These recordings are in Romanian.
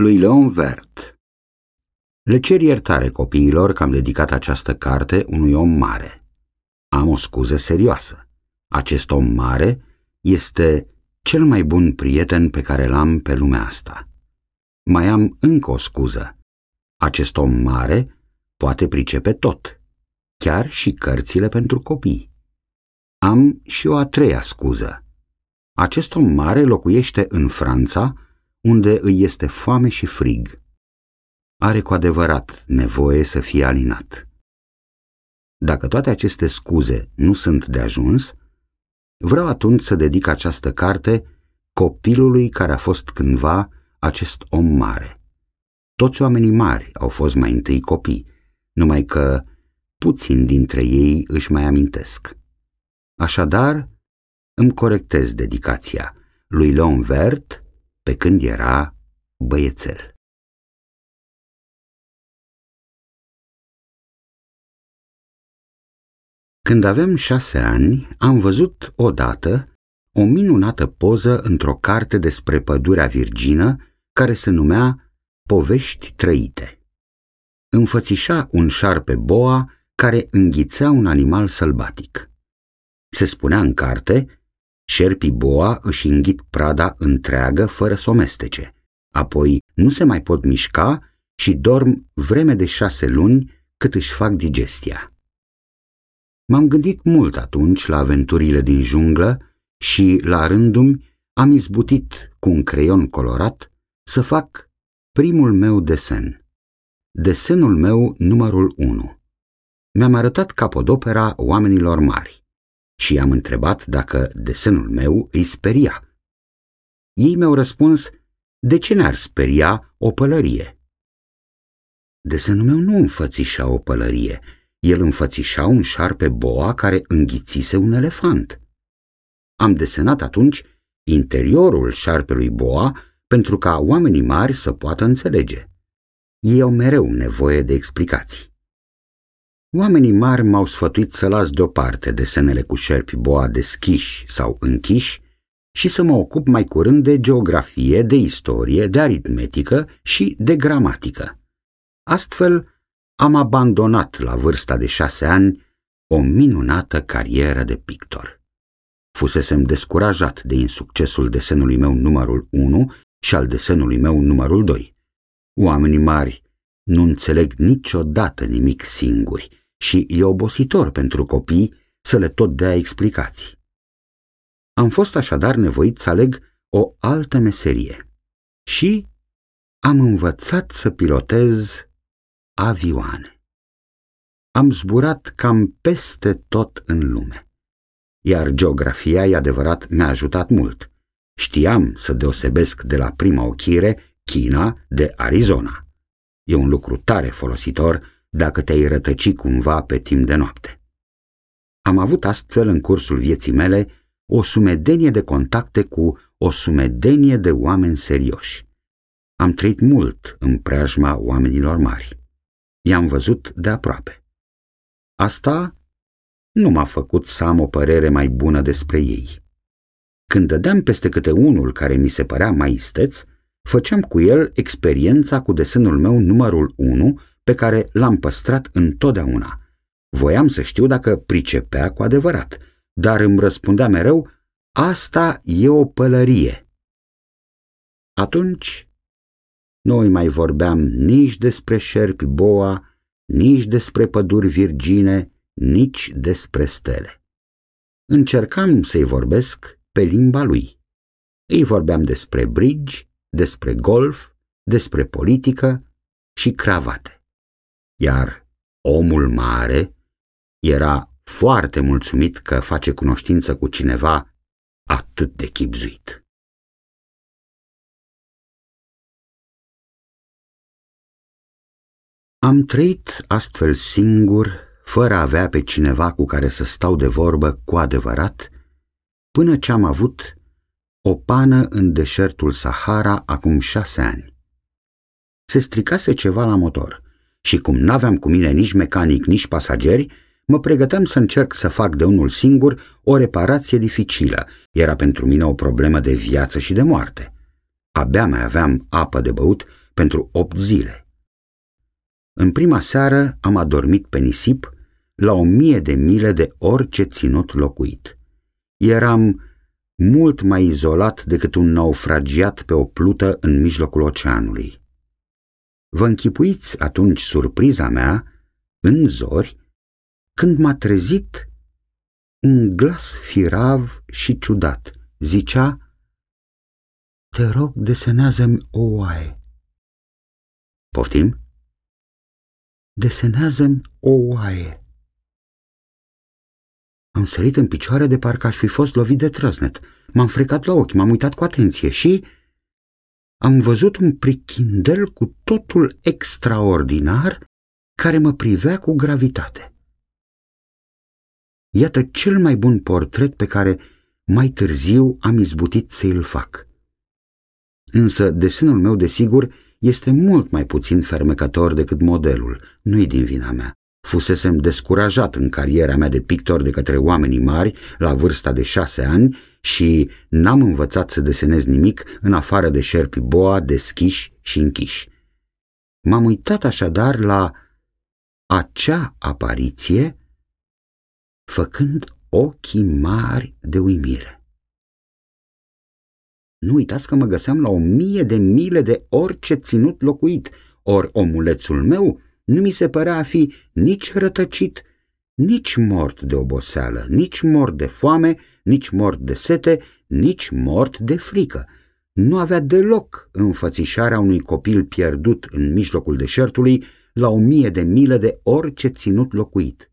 lui Leon Vert Le cer iertare copiilor că am dedicat această carte unui om mare. Am o scuză serioasă. Acest om mare este cel mai bun prieten pe care l-am pe lumea asta. Mai am încă o scuză. Acest om mare poate pricepe tot, chiar și cărțile pentru copii. Am și o a treia scuză. Acest om mare locuiește în Franța, unde îi este foame și frig. Are cu adevărat nevoie să fie alinat. Dacă toate aceste scuze nu sunt de ajuns, vreau atunci să dedic această carte copilului care a fost cândva acest om mare. Toți oamenii mari au fost mai întâi copii, numai că puțin dintre ei își mai amintesc. Așadar, îmi corectez dedicația lui Leon Vert pe când era băiețel. Când aveam șase ani, am văzut odată o minunată poză într-o carte despre pădurea virgină care se numea Povești trăite. Înfățișa un șarpe boa care înghițea un animal sălbatic. Se spunea în carte, șerpii boa își înghit prada întreagă fără să o mestece, apoi nu se mai pot mișca și dorm vreme de șase luni cât își fac digestia. M-am gândit mult atunci la aventurile din junglă și, la rândul am izbutit cu un creion colorat să fac primul meu desen. Desenul meu numărul 1. Mi-am arătat capodopera oamenilor mari și i-am întrebat dacă desenul meu îi speria. Ei mi-au răspuns, de ce n-ar speria o pălărie? Desenul meu nu înfățișa o pălărie, el înfățișa un șarpe boa care înghițise un elefant. Am desenat atunci interiorul șarpelui boa pentru ca oamenii mari să poată înțelege. Ei au mereu nevoie de explicații. Oamenii mari m-au sfătuit să las deoparte desenele cu șerpi boa deschiși sau închiși și să mă ocup mai curând de geografie, de istorie, de aritmetică și de gramatică. Astfel, am abandonat la vârsta de șase ani o minunată carieră de pictor. Fusesem descurajat de insuccesul desenului meu numărul 1 și al desenului meu numărul 2. Oamenii mari nu înțeleg niciodată nimic singuri și e obositor pentru copii să le tot dea explicații. Am fost așadar nevoit să aleg o altă meserie și am învățat să pilotez avioane. Am zburat cam peste tot în lume. Iar geografia, e adevărat, mi-a ajutat mult. Știam să deosebesc de la prima ochire China de Arizona. E un lucru tare folositor dacă te-ai rătăci cumva pe timp de noapte. Am avut astfel în cursul vieții mele o sumedenie de contacte cu o sumedenie de oameni serioși. Am trăit mult în preajma oamenilor mari. I-am văzut de aproape. Asta nu m-a făcut să am o părere mai bună despre ei. Când dădeam peste câte unul care mi se părea mai isteț, făceam cu el experiența cu desenul meu numărul 1 pe care l-am păstrat întotdeauna. Voiam să știu dacă pricepea cu adevărat, dar îmi răspundea mereu, asta e o pălărie. Atunci noi mai vorbeam nici despre șerpi boa, nici despre păduri virgine, nici despre stele. Încercam să-i vorbesc pe limba lui. Îi vorbeam despre bridge, despre golf, despre politică și cravate. Iar omul mare era foarte mulțumit că face cunoștință cu cineva atât de chipzuit. Am trăit astfel singur, fără a avea pe cineva cu care să stau de vorbă cu adevărat, până ce am avut o pană în deșertul Sahara acum șase ani. Se stricase ceva la motor și cum n-aveam cu mine nici mecanic, nici pasageri, mă pregăteam să încerc să fac de unul singur o reparație dificilă. Era pentru mine o problemă de viață și de moarte. Abia mai aveam apă de băut pentru opt zile. În prima seară am adormit pe nisip la o mie de mile de orice ținut locuit. Eram mult mai izolat decât un naufragiat pe o plută în mijlocul oceanului. Vă închipuiți atunci surpriza mea, în zori, când m-a trezit un glas firav și ciudat. Zicea, Te rog, desenează-mi o oaie. Poftim? Desenează-mi o oaie. Am sărit în picioare de parcă aș fi fost lovit de trăsnet. M-am frecat la ochi, m-am uitat cu atenție și am văzut un prichindel cu totul extraordinar care mă privea cu gravitate. Iată cel mai bun portret pe care mai târziu am izbutit să îl fac. Însă desenul meu, desigur, este mult mai puțin fermecător decât modelul, nu-i din vina mea. Fusesem descurajat în cariera mea de pictor de către oamenii mari la vârsta de șase ani și n-am învățat să desenez nimic în afară de șerpi boa deschiși și închiși. M-am uitat așadar la acea apariție făcând ochii mari de uimire. Nu uitați că mă găseam la o mie de mile de orice ținut locuit, ori omulețul meu nu mi se părea a fi nici rătăcit, nici mort de oboseală, nici mort de foame, nici mort de sete, nici mort de frică. Nu avea deloc înfățișarea unui copil pierdut în mijlocul deșertului la o mie de mile de orice ținut locuit.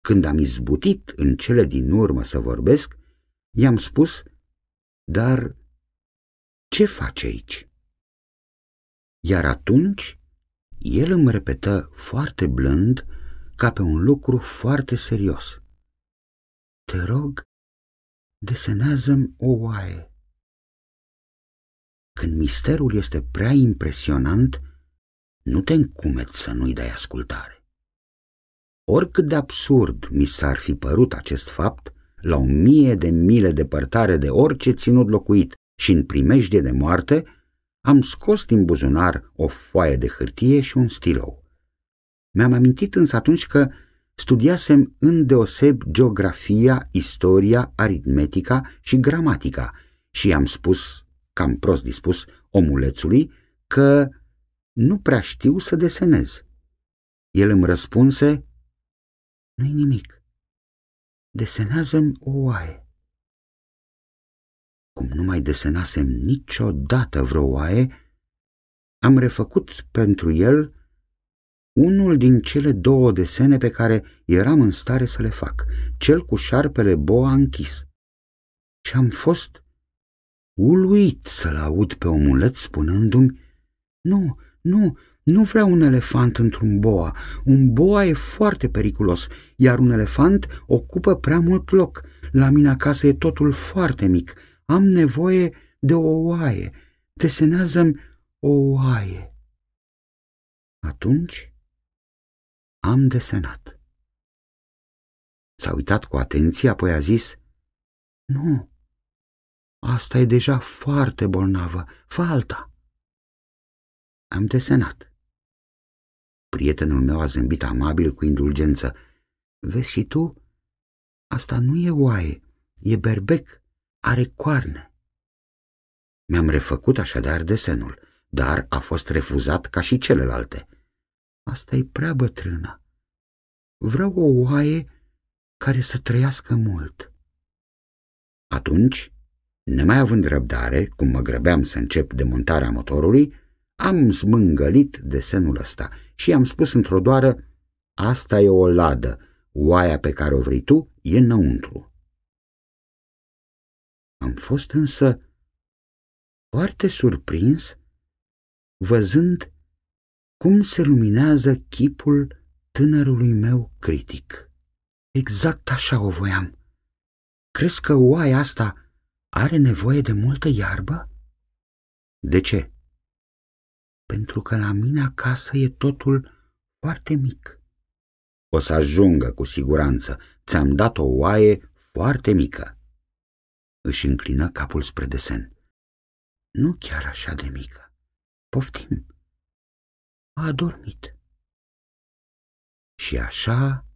Când am izbutit în cele din urmă să vorbesc, i-am spus, dar ce face aici? Iar atunci el îmi repetă foarte blând, ca pe un lucru foarte serios. Te rog, desenează-mi o oaie. Când misterul este prea impresionant, nu te încumeți să nu-i dai ascultare. Oricât de absurd mi s-ar fi părut acest fapt, la o mie de mile depărtare de orice ținut locuit și în primejdie de moarte, am scos din buzunar o foaie de hârtie și un stilou. Mi-am amintit însă atunci că studiasem îndeoseb geografia, istoria, aritmetica și gramatica și i-am spus, cam prost dispus, omulețului că nu prea știu să desenez. El îmi răspunse, nu-i nimic, desenează-mi o oaie. Cum nu mai desenasem niciodată vreo oaie, am refăcut pentru el unul din cele două desene pe care eram în stare să le fac, cel cu șarpele boa închis. Și am fost uluit să-l aud pe omuleț spunându-mi, nu, nu, nu vreau un elefant într-un boa. Un boa e foarte periculos, iar un elefant ocupă prea mult loc. La mine acasă e totul foarte mic. Am nevoie de o oaie. Desenează-mi o oaie. Atunci am desenat. S-a uitat cu atenție, apoi a zis, Nu, asta e deja foarte bolnavă, fă alta. Am desenat. Prietenul meu a zâmbit amabil cu indulgență. Vezi și tu? Asta nu e oaie, e berbec, are coarne. Mi-am refăcut așadar desenul, dar a fost refuzat ca și celelalte. Asta e prea bătrână. Vreau o oaie care să trăiască mult. Atunci, nemai având răbdare, cum mă grăbeam să încep demontarea motorului, am smângălit desenul ăsta și am spus într-o doară, asta e o ladă, oaia pe care o vrei tu e înăuntru. Am fost însă foarte surprins văzând cum se luminează chipul tânărului meu critic. Exact așa o voiam. Crezi că oaia asta are nevoie de multă iarbă? De ce? Pentru că la mine acasă e totul foarte mic. O să ajungă cu siguranță. Ți-am dat o oaie foarte mică. Își înclină capul spre desen. Nu chiar așa de mică. Poftim. A adormit. Și așa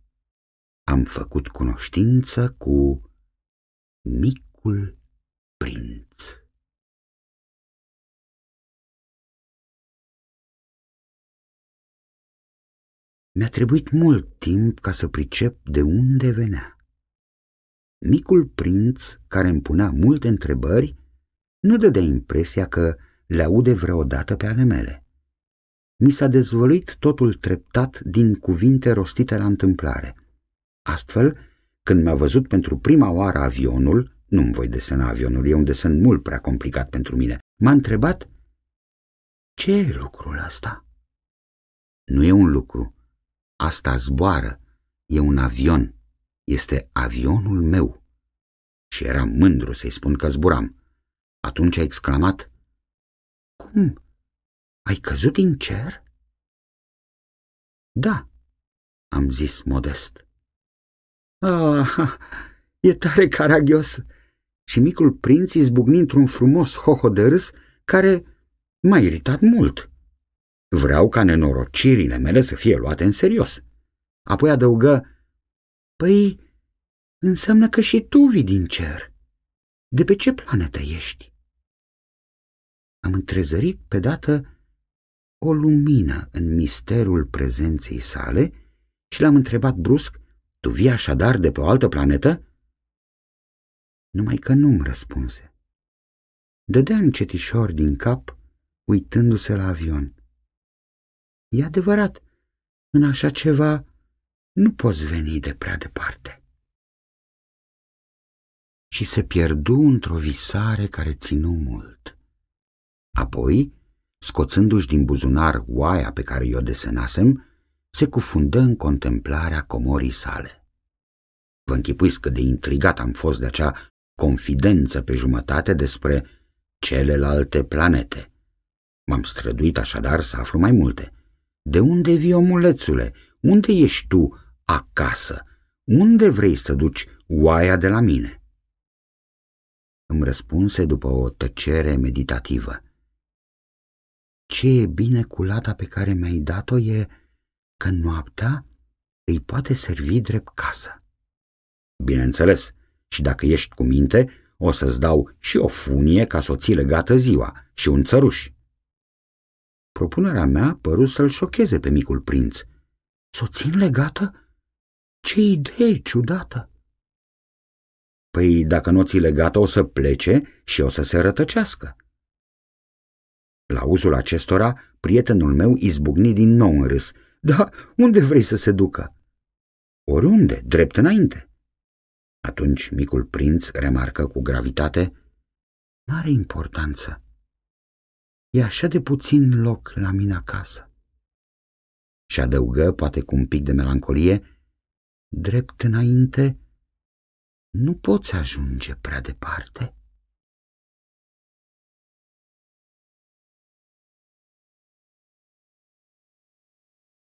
am făcut cunoștință cu micul prinț. Mi-a trebuit mult timp ca să pricep de unde venea. Micul prinț, care îmi punea multe întrebări, nu dădea impresia că le aude vreodată pe ale mele. Mi s-a dezvăluit totul treptat din cuvinte rostite la întâmplare. Astfel, când mi-a văzut pentru prima oară avionul, nu-mi voi desena avionul, e un desen mult prea complicat pentru mine, m-a întrebat ce e lucrul ăsta? Nu e un lucru, Asta zboară, e un avion, este avionul meu. Și eram mândru să-i spun că zburam. Atunci a exclamat, Cum? Ai căzut din cer? Da, am zis modest. Ah, e tare caragios! Și micul prinț izbucni într-un frumos hoho de râs care m-a iritat mult. Vreau ca nenorocirile mele să fie luate în serios. Apoi adăugă, Păi, înseamnă că și tu vii din cer. De pe ce planetă ești? Am întrezărit pe dată o lumină în misterul prezenței sale și l-am întrebat brusc, Tu vii așadar de pe o altă planetă? Numai că nu-mi răspunse. Dădea încetișor din cap, uitându-se la avion. E adevărat, în așa ceva nu poți veni de prea departe. Și se pierdu într-o visare care ținu mult. Apoi, scoțându-și din buzunar oaia pe care i-o desenasem, se cufundă în contemplarea comorii sale. Vă închipuiți cât de intrigat am fost de acea confidență pe jumătate despre celelalte planete. M-am străduit așadar să aflu mai multe. De unde vii, omulețule? Unde ești tu acasă? Unde vrei să duci oaia de la mine? Îmi răspunse după o tăcere meditativă. Ce e bine cu lata pe care mi-ai dat-o e că noaptea îi poate servi drept casă. Bineînțeles, și dacă ești cu minte, o să-ți dau și o funie ca să o ții legată ziua și un țăruș. Propunerea mea păru să-l șocheze pe micul prinț. S-o țin legată? Ce idee ciudată! Păi dacă nu ți legată o să plece și o să se rătăcească. La uzul acestora, prietenul meu izbucni din nou în râs. Da, unde vrei să se ducă? Oriunde, drept înainte. Atunci micul prinț remarcă cu gravitate, N-are importanță. E așa de puțin loc la mine acasă. Și adăugă, poate cu un pic de melancolie, drept înainte, nu poți ajunge prea departe.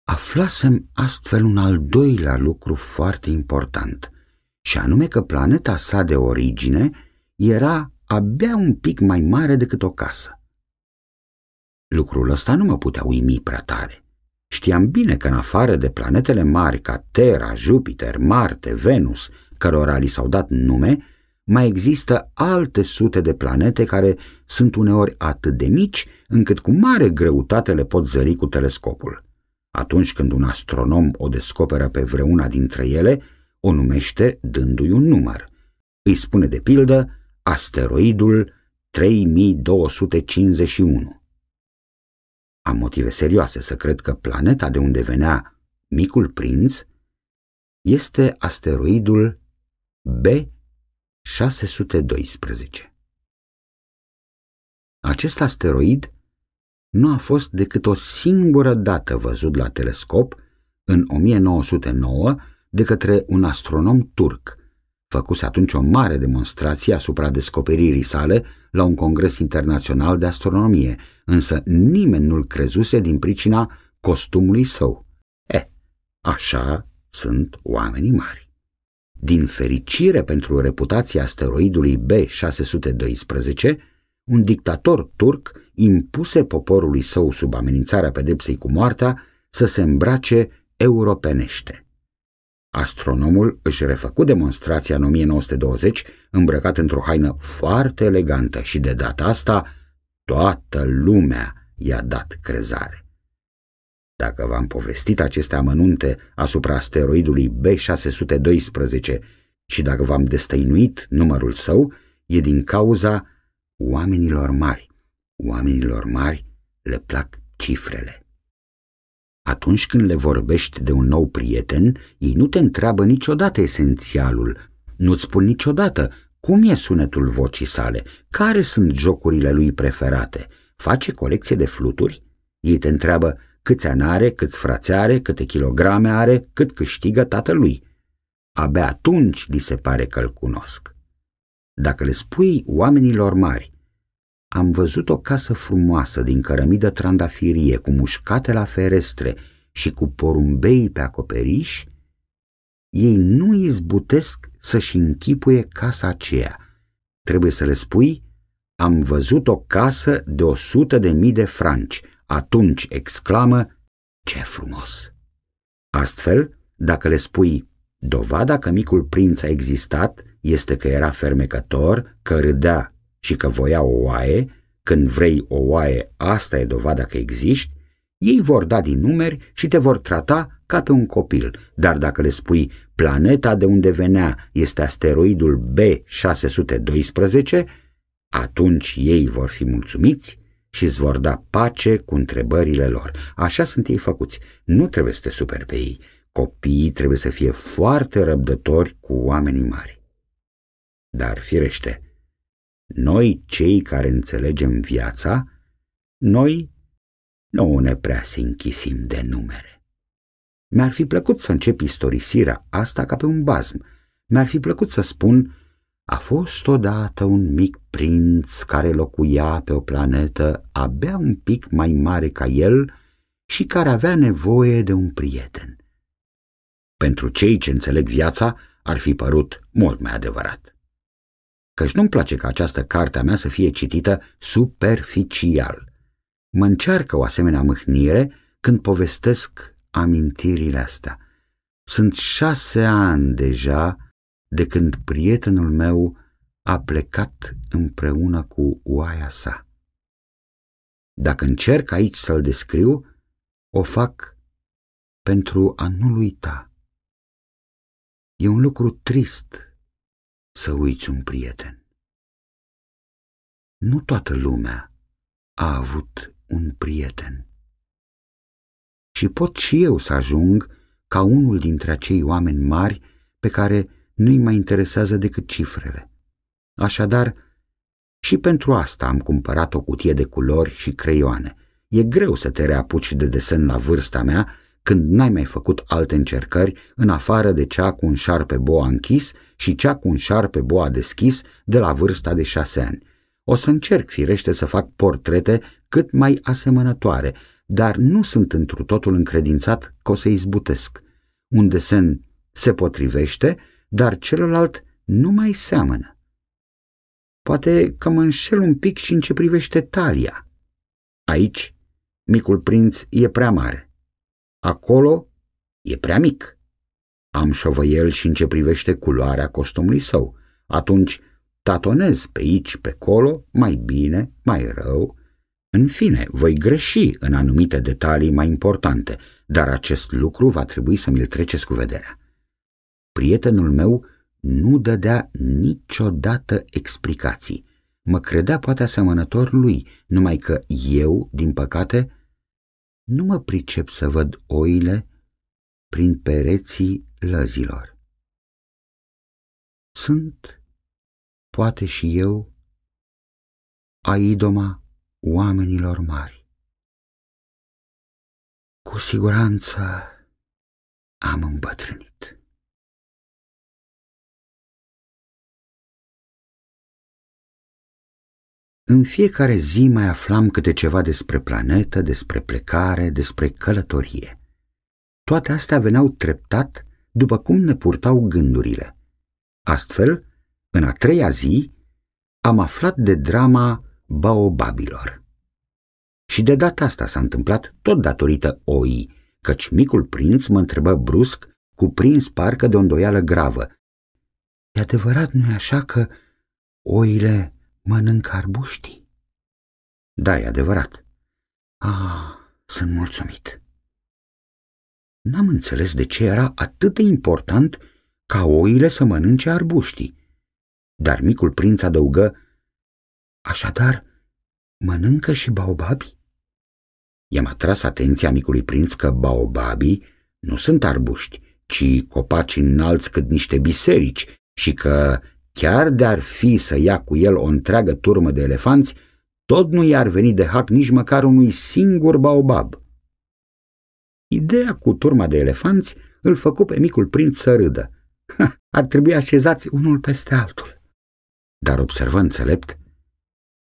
Aflasem astfel un al doilea lucru foarte important, și anume că planeta sa de origine era abia un pic mai mare decât o casă. Lucrul ăsta nu mă putea uimi prea tare. Știam bine că în afară de planetele mari ca Terra, Jupiter, Marte, Venus, cărora li s-au dat nume, mai există alte sute de planete care sunt uneori atât de mici încât cu mare greutate le pot zări cu telescopul. Atunci când un astronom o descoperă pe vreuna dintre ele, o numește dându-i un număr. Îi spune de pildă asteroidul 3251. Am motive serioase să cred că planeta de unde venea micul prinț este asteroidul B612. Acest asteroid nu a fost decât o singură dată văzut la telescop în 1909 de către un astronom turc, făcuse atunci o mare demonstrație asupra descoperirii sale la un congres internațional de astronomie, însă nimeni nu-l crezuse din pricina costumului său. E, așa sunt oamenii mari. Din fericire pentru reputația asteroidului B612, un dictator turc impuse poporului său sub amenințarea pedepsei cu moartea să se îmbrace europenește. Astronomul își refăcu demonstrația în 1920 îmbrăcat într-o haină foarte elegantă și de data asta toată lumea i-a dat crezare. Dacă v-am povestit aceste amănunte asupra asteroidului B612 și dacă v-am destăinuit numărul său, e din cauza oamenilor mari. Oamenilor mari le plac cifrele. Atunci când le vorbești de un nou prieten, ei nu te întreabă niciodată esențialul, nu-ți spun niciodată cum e sunetul vocii sale, care sunt jocurile lui preferate, face colecție de fluturi? Ei te întreabă câți ani are, câți frați are, câte kilograme are, cât câștigă tatălui. Abia atunci li se pare că îl cunosc. Dacă le spui oamenilor mari, am văzut o casă frumoasă din cărămidă trandafirie cu mușcate la ferestre și cu porumbei pe acoperiș, ei nu izbutesc să-și închipuie casa aceea. Trebuie să le spui, am văzut o casă de o sută de mii de franci. Atunci exclamă, ce frumos! Astfel, dacă le spui, dovada că micul prinț a existat este că era fermecător, că râdea și că voia o oaie, când vrei o oaie, asta e dovada că existi, ei vor da din numeri și te vor trata ca pe un copil, dar dacă le spui planeta de unde venea este asteroidul B612, atunci ei vor fi mulțumiți și îți vor da pace cu întrebările lor. Așa sunt ei făcuți. Nu trebuie să te superi pe ei. Copiii trebuie să fie foarte răbdători cu oamenii mari. Dar, firește, noi, cei care înțelegem viața, noi nu ne prea se închisim de numere. Mi-ar fi plăcut să încep istorisirea asta ca pe un bazm. Mi-ar fi plăcut să spun a fost odată un mic prinț care locuia pe o planetă abia un pic mai mare ca el și care avea nevoie de un prieten. Pentru cei ce înțeleg viața, ar fi părut mult mai adevărat. Căci nu-mi place ca această carte a mea să fie citită superficial. Mă încearcă o asemenea mâhnire când povestesc amintirile astea. Sunt șase ani deja de când prietenul meu a plecat împreună cu oaia sa. Dacă încerc aici să-l descriu, o fac pentru a nu-l uita. E un lucru trist să uiți un prieten. Nu toată lumea a avut un prieten. Și pot și eu să ajung ca unul dintre acei oameni mari pe care nu-i mai interesează decât cifrele. Așadar, și pentru asta am cumpărat o cutie de culori și creioane. E greu să te reapuci de desen la vârsta mea când n-ai mai făcut alte încercări în afară de cea cu un șarpe boa închis și cea cu un șarpe boa deschis de la vârsta de șase ani. O să încerc firește să fac portrete cât mai asemănătoare, dar nu sunt întru totul încredințat că o să izbutesc. Un desen se potrivește, dar celălalt nu mai seamănă. Poate că mă înșel un pic și în ce privește talia. Aici, micul prinț e prea mare. Acolo e prea mic. Am șovăiel și în ce privește culoarea costumului său. Atunci tatonez pe aici, pe colo, mai bine, mai rău. În fine, voi greși în anumite detalii mai importante, dar acest lucru va trebui să mi-l treceți cu vederea. Prietenul meu nu dădea niciodată explicații. Mă credea poate asemănător lui, numai că eu, din păcate, nu mă pricep să văd oile prin pereții lăzilor. Sunt, poate și eu, aidoma oamenilor mari. Cu siguranță am îmbătrânit. În fiecare zi mai aflam câte ceva despre planetă, despre plecare, despre călătorie. Toate astea veneau treptat după cum ne purtau gândurile. Astfel, în a treia zi, am aflat de drama baobabilor. Și de data asta s-a întâmplat tot datorită oii, căci micul prinț mă întrebă brusc, cuprins parcă de o îndoială gravă. E adevărat, nu-i așa că oile mănâncă arbuștii? Da, e adevărat. Ah, sunt mulțumit. N-am înțeles de ce era atât de important ca oile să mănânce arbuștii. Dar micul prinț adăugă, Așadar, mănâncă și baobabi? I-am atras atenția micului prinț că baobabii nu sunt arbuști, ci copaci înalți cât niște biserici și că, chiar de-ar fi să ia cu el o întreagă turmă de elefanți, tot nu i-ar veni de hac nici măcar unui singur baobab. Ideea cu turma de elefanți îl făcu pe micul prinț să râdă. Ha, ar trebui așezați unul peste altul. Dar observă înțelept,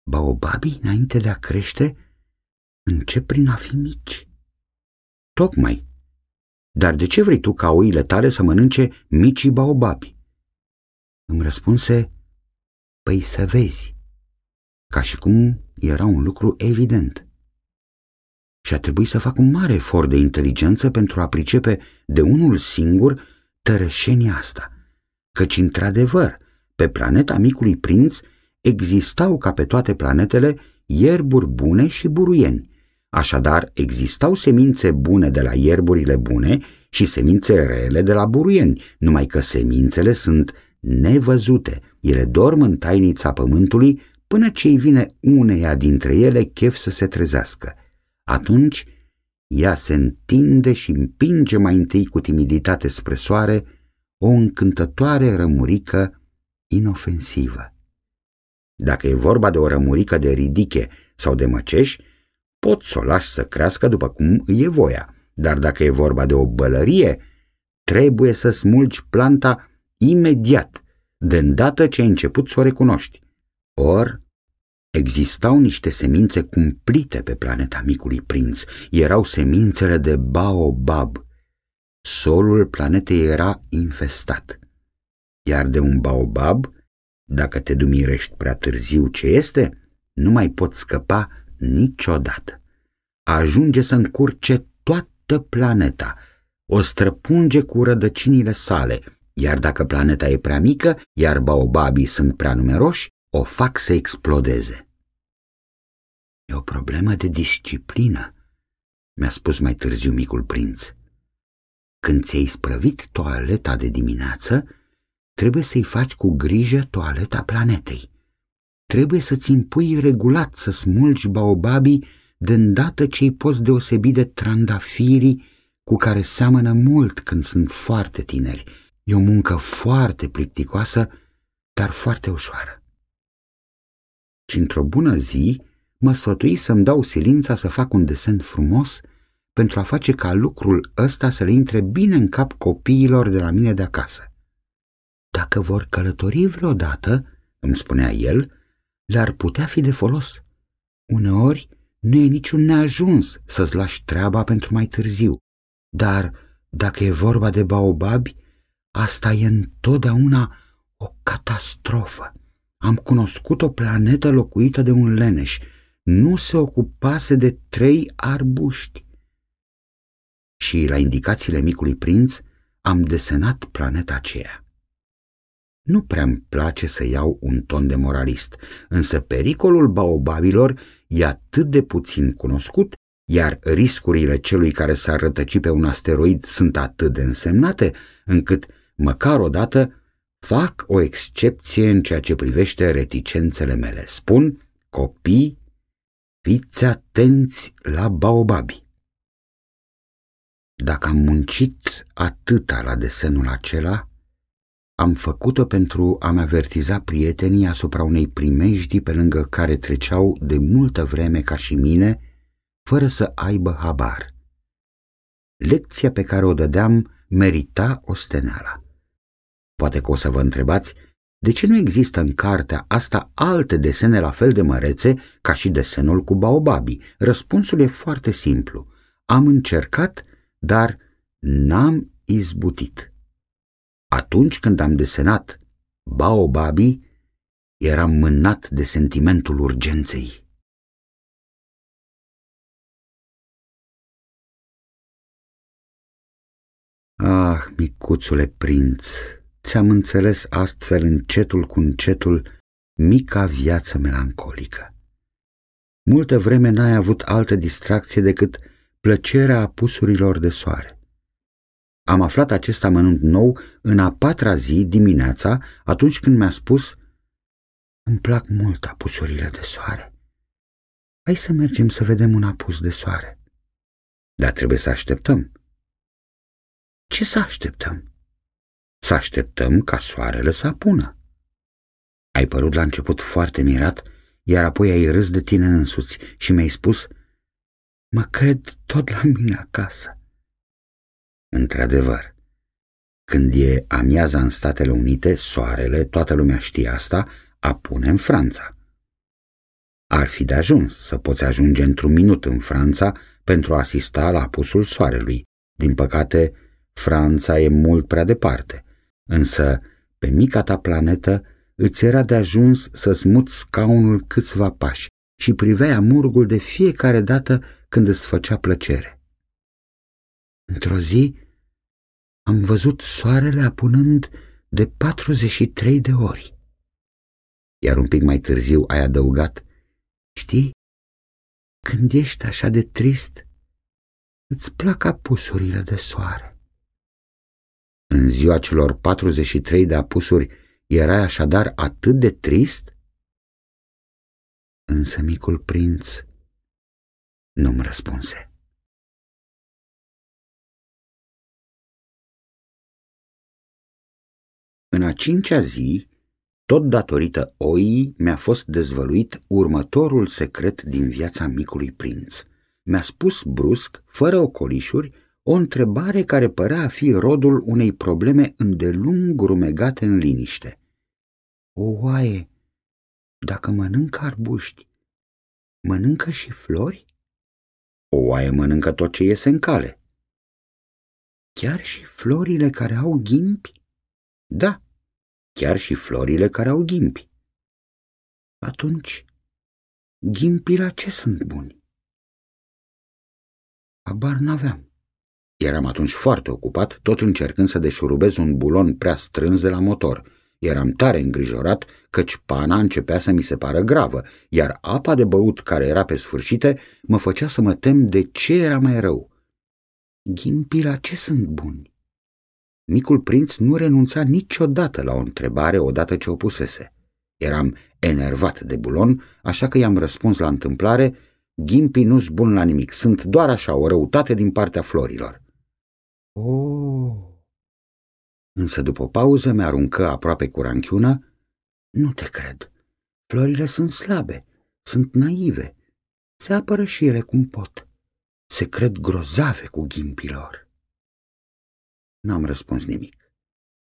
baobabii, înainte de a crește, încep prin a fi mici. Tocmai. Dar de ce vrei tu ca oile tale să mănânce micii baobabi? Îmi răspunse, păi să vezi, ca și cum era un lucru evident. Și a trebuit să fac un mare efort de inteligență pentru a pricepe de unul singur tărășenia asta, căci, într-adevăr, pe planeta micului prinț existau ca pe toate planetele ierburi bune și buruieni. Așadar, existau semințe bune de la ierburile bune și semințe rele de la buruieni, numai că semințele sunt nevăzute. Ele dorm în tainița pământului până ce îi vine uneia dintre ele chef să se trezească. Atunci, ea se întinde și împinge mai întâi cu timiditate spre soare o încântătoare rămurică inofensivă. Dacă e vorba de o rămurică de ridiche sau de măceș, poți să o lași să crească după cum îi e voia, dar dacă e vorba de o bălărie, trebuie să smulgi planta imediat, de îndată ce ai început să o recunoști. Or, existau niște semințe cumplite pe planeta micului prinț, erau semințele de baobab. Solul planetei era infestat, iar de un baobab dacă te dumirești prea târziu ce este, nu mai poți scăpa niciodată. Ajunge să încurce toată planeta, o străpunge cu rădăcinile sale, iar dacă planeta e prea mică, iar baobabii sunt prea numeroși, o fac să explodeze. E o problemă de disciplină, mi-a spus mai târziu micul prinț. Când ți-ai sprăvit toaleta de dimineață, trebuie să-i faci cu grijă toaleta planetei. Trebuie să-ți impui regulat să smulgi baobabii de îndată ce îi poți deosebi de trandafirii cu care seamănă mult când sunt foarte tineri. E o muncă foarte plicticoasă, dar foarte ușoară. Și într-o bună zi mă sfătui să-mi dau silința să fac un desen frumos pentru a face ca lucrul ăsta să le intre bine în cap copiilor de la mine de acasă. Dacă vor călători vreodată, îmi spunea el, le-ar putea fi de folos. Uneori nu e niciun neajuns să-ți lași treaba pentru mai târziu, dar dacă e vorba de baobabi, asta e întotdeauna o catastrofă. Am cunoscut o planetă locuită de un leneș. Nu se ocupase de trei arbuști. Și la indicațiile micului prinț am desenat planeta aceea. Nu prea-mi place să iau un ton de moralist, însă pericolul baobabilor e atât de puțin cunoscut, iar riscurile celui care s-ar rătăci pe un asteroid sunt atât de însemnate, încât, măcar odată, fac o excepție în ceea ce privește reticențele mele. Spun, copii, fiți atenți la baobabi. Dacă am muncit atâta la desenul acela, am făcut-o pentru a-mi avertiza prietenii asupra unei primejdii pe lângă care treceau de multă vreme ca și mine, fără să aibă habar. Lecția pe care o dădeam merita osteneala. Poate că o să vă întrebați de ce nu există în cartea asta alte desene la fel de mărețe ca și desenul cu baobabii? Răspunsul e foarte simplu. Am încercat, dar n-am izbutit. Atunci când am desenat baobabii, Eram mânat de sentimentul urgenței. Ah, micuțule prinț, ți-am înțeles astfel încetul cu încetul mica viață melancolică. Multă vreme n-ai avut altă distracție decât plăcerea apusurilor de soare. Am aflat acest amănunt nou în a patra zi, dimineața, atunci când mi-a spus Îmi plac mult apusurile de soare. Hai să mergem să vedem un apus de soare. Dar trebuie să așteptăm. Ce să așteptăm? Să așteptăm ca soarele să apună. Ai părut la început foarte mirat, iar apoi ai râs de tine însuți și mi-ai spus Mă cred tot la mine acasă. Într-adevăr, când e amiaza în Statele Unite, soarele, toată lumea știe asta, apune în Franța. Ar fi de ajuns să poți ajunge într-un minut în Franța pentru a asista la apusul soarelui. Din păcate, Franța e mult prea departe, însă pe mica ta planetă îți era de ajuns să-ți muți scaunul câțiva pași și priveai amurgul de fiecare dată când îți făcea plăcere. Într-o zi am văzut soarele apunând de 43 de ori. Iar un pic mai târziu ai adăugat, știi, când ești așa de trist, îți plac apusurile de soare. În ziua celor 43 de apusuri erai așadar atât de trist? Însă micul prinț nu-mi răspunse. În a cincea zi, tot datorită oii, mi-a fost dezvăluit următorul secret din viața micului prinț. Mi-a spus brusc, fără ocolișuri, o întrebare care părea a fi rodul unei probleme îndelung rumegate în liniște. O oaie, dacă mănâncă arbuști, mănâncă și flori? O oaie mănâncă tot ce iese în cale. Chiar și florile care au ghimpi? Da, chiar și florile care au ghimpi. Atunci, ghimpii la ce sunt buni? Abar n-aveam. Eram atunci foarte ocupat, tot încercând să deșurubez un bulon prea strâns de la motor. Eram tare îngrijorat, căci pana începea să mi se pară gravă, iar apa de băut care era pe sfârșite mă făcea să mă tem de ce era mai rău. Ghimpii la ce sunt buni? Micul prinț nu renunța niciodată la o întrebare odată ce o pusese. Eram enervat de bulon, așa că i-am răspuns la întâmplare, ghimpii nu-s bun la nimic, sunt doar așa o răutate din partea florilor. Oh! Însă după o pauză mi-aruncă aproape cu ranchiună, nu te cred. Florile sunt slabe, sunt naive. Se apără și ele cum pot. Se cred grozave cu ghimpilor. N-am răspuns nimic.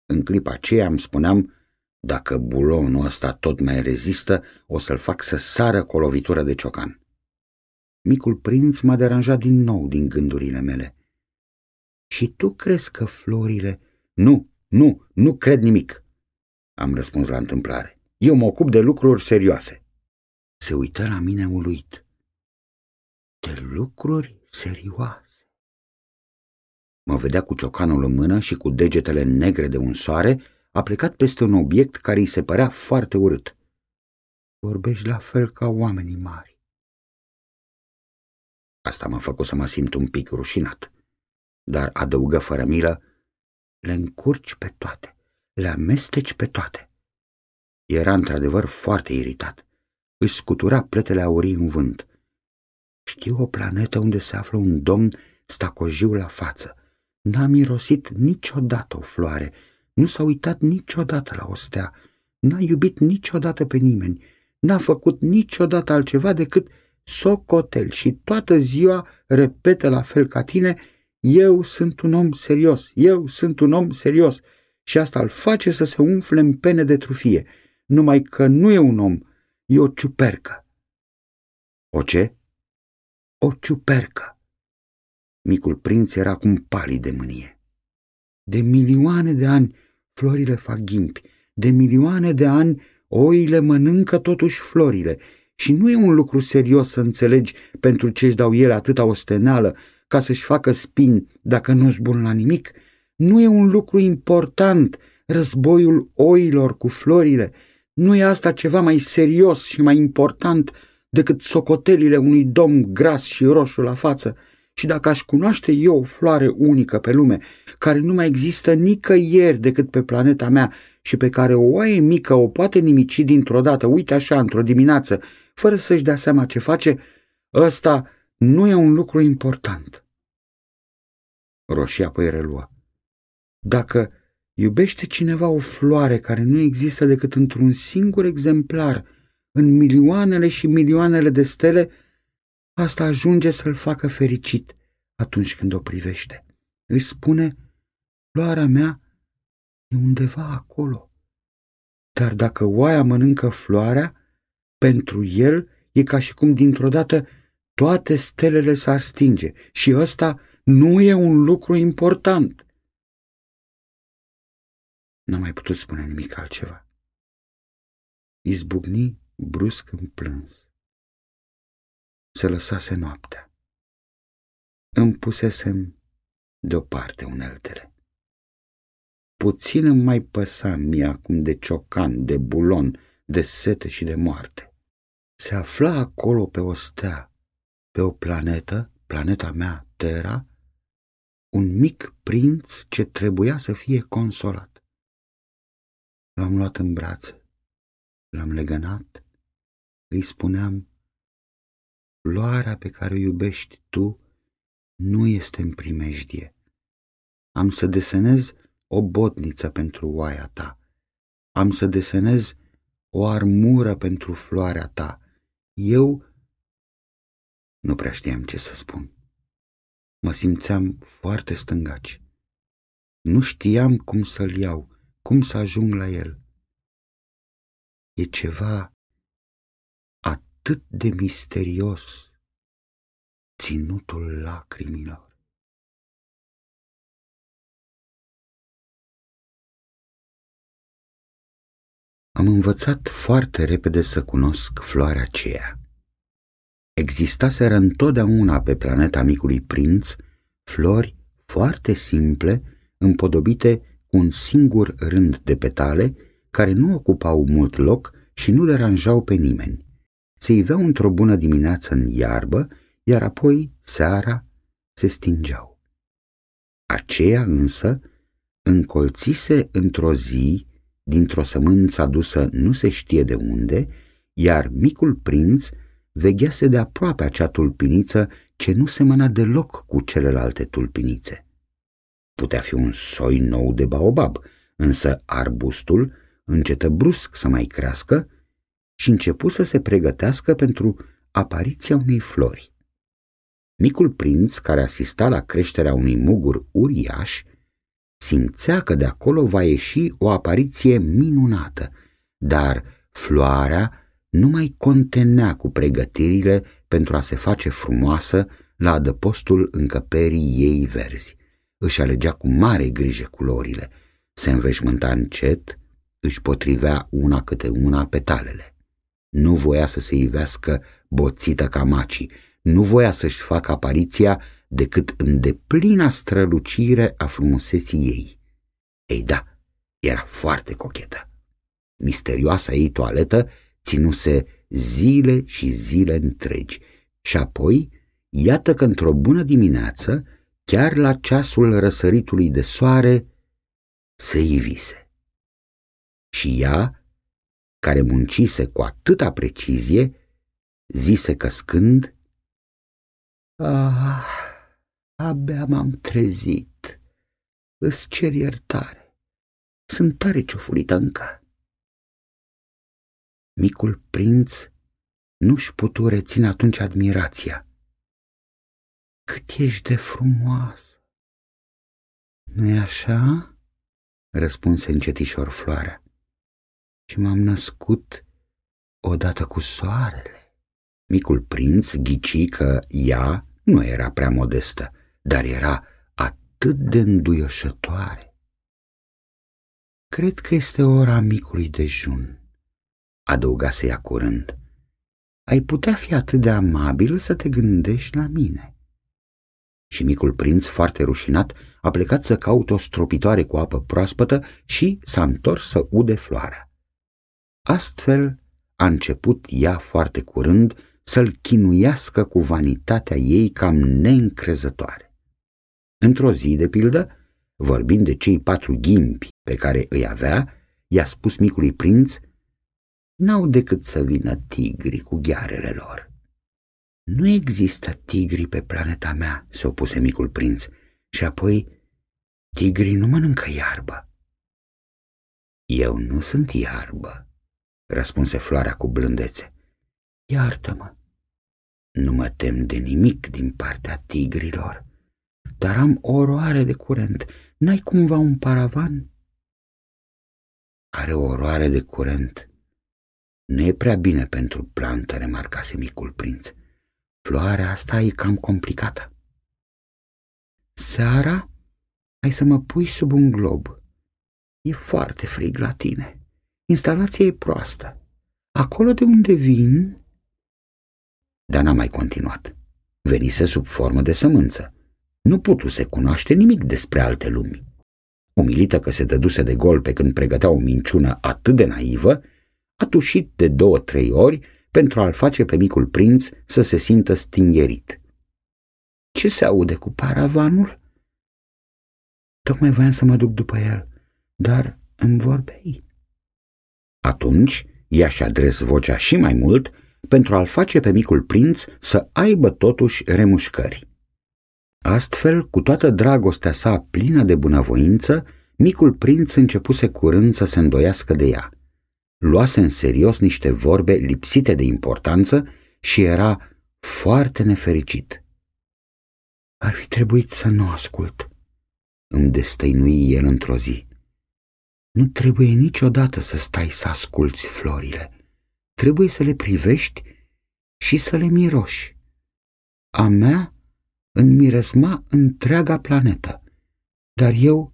În clipa aceea îmi spuneam, dacă bulonul ăsta tot mai rezistă, o să-l fac să sară cu o lovitură de ciocan. Micul prinț m-a deranjat din nou din gândurile mele. Și tu crezi că florile... Nu, nu, nu cred nimic, am răspuns la întâmplare. Eu mă ocup de lucruri serioase. Se uită la mine uluit. De lucruri serioase. Mă vedea cu ciocanul în mână și cu degetele negre de un soare, a plecat peste un obiect care îi se părea foarte urât. Vorbești la fel ca oamenii mari. Asta m-a făcut să mă simt un pic rușinat dar adăugă fără milă, le încurci pe toate, le amesteci pe toate. Era într-adevăr foarte iritat. Își scutura pletele aurii în vânt. Știu o planetă unde se află un domn stacojiu la față. N-a mirosit niciodată o floare, nu s-a uitat niciodată la o stea, n-a iubit niciodată pe nimeni, n-a făcut niciodată altceva decât socotel și toată ziua repetă la fel ca tine eu sunt un om serios, eu sunt un om serios și asta îl face să se umfle în pene de trufie, numai că nu e un om, e o ciupercă. O ce? O ciupercă. Micul prinț era cum palid de mânie. De milioane de ani florile fac ghimpi, de milioane de ani oile mănâncă totuși florile și nu e un lucru serios să înțelegi pentru ce își dau ele atâta osteneală ca să-și facă spini dacă nu-s bun la nimic. Nu e un lucru important războiul oilor cu florile. Nu e asta ceva mai serios și mai important decât socotelile unui domn gras și roșu la față. Și dacă aș cunoaște eu o floare unică pe lume, care nu mai există nicăieri decât pe planeta mea și pe care o oaie mică o poate nimici dintr-o dată, uite așa, într-o dimineață, fără să-și dea seama ce face, ăsta nu e un lucru important. Roșia apoi relua. Dacă iubește cineva o floare care nu există decât într-un singur exemplar, în milioanele și milioanele de stele, asta ajunge să-l facă fericit atunci când o privește. Îi spune, floarea mea e undeva acolo. Dar dacă oaia mănâncă floarea, pentru el e ca și cum dintr-o dată toate stelele s-ar stinge și ăsta nu e un lucru important. N-a mai putut spune nimic altceva. Izbucni brusc în plâns. Se lăsase noaptea. Îmi pusesem deoparte uneltele. Puțin îmi mai păsa mie acum de ciocan, de bulon, de sete și de moarte. Se afla acolo pe o stea, pe o planetă, planeta mea, Terra, un mic prinț ce trebuia să fie consolat. L-am luat în brațe, l-am legănat, îi spuneam, Floarea pe care o iubești tu nu este în primejdie. Am să desenez o botniță pentru oaia ta. Am să desenez o armură pentru floarea ta. Eu nu prea știam ce să spun. Mă simțeam foarte stângaci. Nu știam cum să-l iau, cum să ajung la el. E ceva atât de misterios, ținutul lacrimilor. Am învățat foarte repede să cunosc floarea aceea. Existaseră întotdeauna pe planeta micului prinț flori foarte simple, împodobite cu un singur rând de petale, care nu ocupau mult loc și nu deranjau pe nimeni. Se iveau într-o bună dimineață în iarbă, iar apoi, seara, se stingeau. Aceea însă încolțise într-o zi, dintr-o sămânță adusă nu se știe de unde, iar micul prinț veghease de aproape acea tulpiniță ce nu semăna deloc cu celelalte tulpinițe. Putea fi un soi nou de baobab, însă arbustul încetă brusc să mai crească și începu să se pregătească pentru apariția unei flori. Micul prinț, care asista la creșterea unui mugur uriaș, simțea că de acolo va ieși o apariție minunată, dar floarea nu mai contenea cu pregătirile pentru a se face frumoasă la adăpostul încăperii ei verzi. Își alegea cu mare grijă culorile, se înveșmânta încet, își potrivea una câte una petalele. Nu voia să se ivească boțită ca macii, nu voia să-și facă apariția decât în deplina strălucire a frumuseții ei. Ei da, era foarte cochetă. Misterioasa ei toaletă ținuse zile și zile întregi și apoi, iată că într-o bună dimineață, chiar la ceasul răsăritului de soare, se ivise. Și ea, care muncise cu atâta precizie, zise căscând, Ah, abia m-am trezit, îți cer iertare, sunt tare ciufurită încă. Micul prinț nu-și putu reține atunci admirația. Cât ești de frumoasă! Nu-i așa? răspunse încetișor floarea. Și m-am născut odată cu soarele. Micul prinț ghici că ea nu era prea modestă, dar era atât de înduioșătoare. Cred că este ora micului dejun adăugase ea curând. Ai putea fi atât de amabil să te gândești la mine. Și micul prinț, foarte rușinat, a plecat să caute o stropitoare cu apă proaspătă și s-a întors să ude floarea. Astfel a început ea foarte curând să-l chinuiască cu vanitatea ei cam neîncrezătoare. Într-o zi, de pildă, vorbind de cei patru ghimpi pe care îi avea, i-a spus micului prinț, n-au decât să vină tigri cu ghearele lor. Nu există tigri pe planeta mea, se opuse micul prinț, și apoi tigrii nu mănâncă iarbă. Eu nu sunt iarbă, răspunse floarea cu blândețe. Iartă-mă, nu mă tem de nimic din partea tigrilor, dar am o oroare de curent. N-ai cumva un paravan? Are o oroare de curent. Nu e prea bine pentru plantă, remarcase micul prinț. Floarea asta e cam complicată. Seara ai să mă pui sub un glob. E foarte frig la tine. Instalația e proastă. Acolo de unde vin... Dar n-a mai continuat. Venise sub formă de sămânță. Nu putuse cunoaște nimic despre alte lumi. Umilită că se dăduse de gol pe când pregătea o minciună atât de naivă, a tușit de două-trei ori pentru a-l face pe micul prinț să se simtă stingerit. Ce se aude cu paravanul? Tocmai voiam să mă duc după el, dar îmi vorbei. Atunci ea și adres vocea și mai mult pentru a-l face pe micul prinț să aibă totuși remușcări. Astfel, cu toată dragostea sa plină de bunăvoință, micul prinț începuse curând să se îndoiască de ea. Luase în serios niște vorbe lipsite de importanță și era foarte nefericit. Ar fi trebuit să nu ascult, îmi destăinui el într-o zi. Nu trebuie niciodată să stai să asculți florile. Trebuie să le privești și să le miroși. A mea înmiresma întreaga planetă, dar eu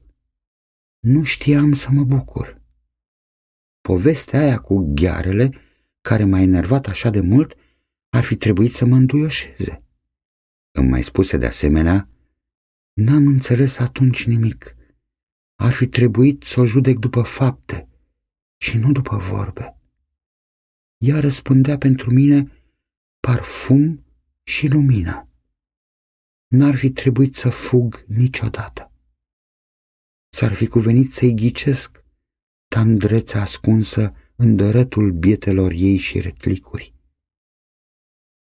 nu știam să mă bucur. Povestea aia cu ghearele, care m-a enervat așa de mult, ar fi trebuit să mă înduioșeze. Îmi mai spuse de asemenea, n-am înțeles atunci nimic. Ar fi trebuit să o judec după fapte și nu după vorbe. Ea răspundea pentru mine parfum și lumină. N-ar fi trebuit să fug niciodată. S-ar fi cuvenit să-i ghicesc tandrețea ascunsă în dărătul bietelor ei și retlicuri.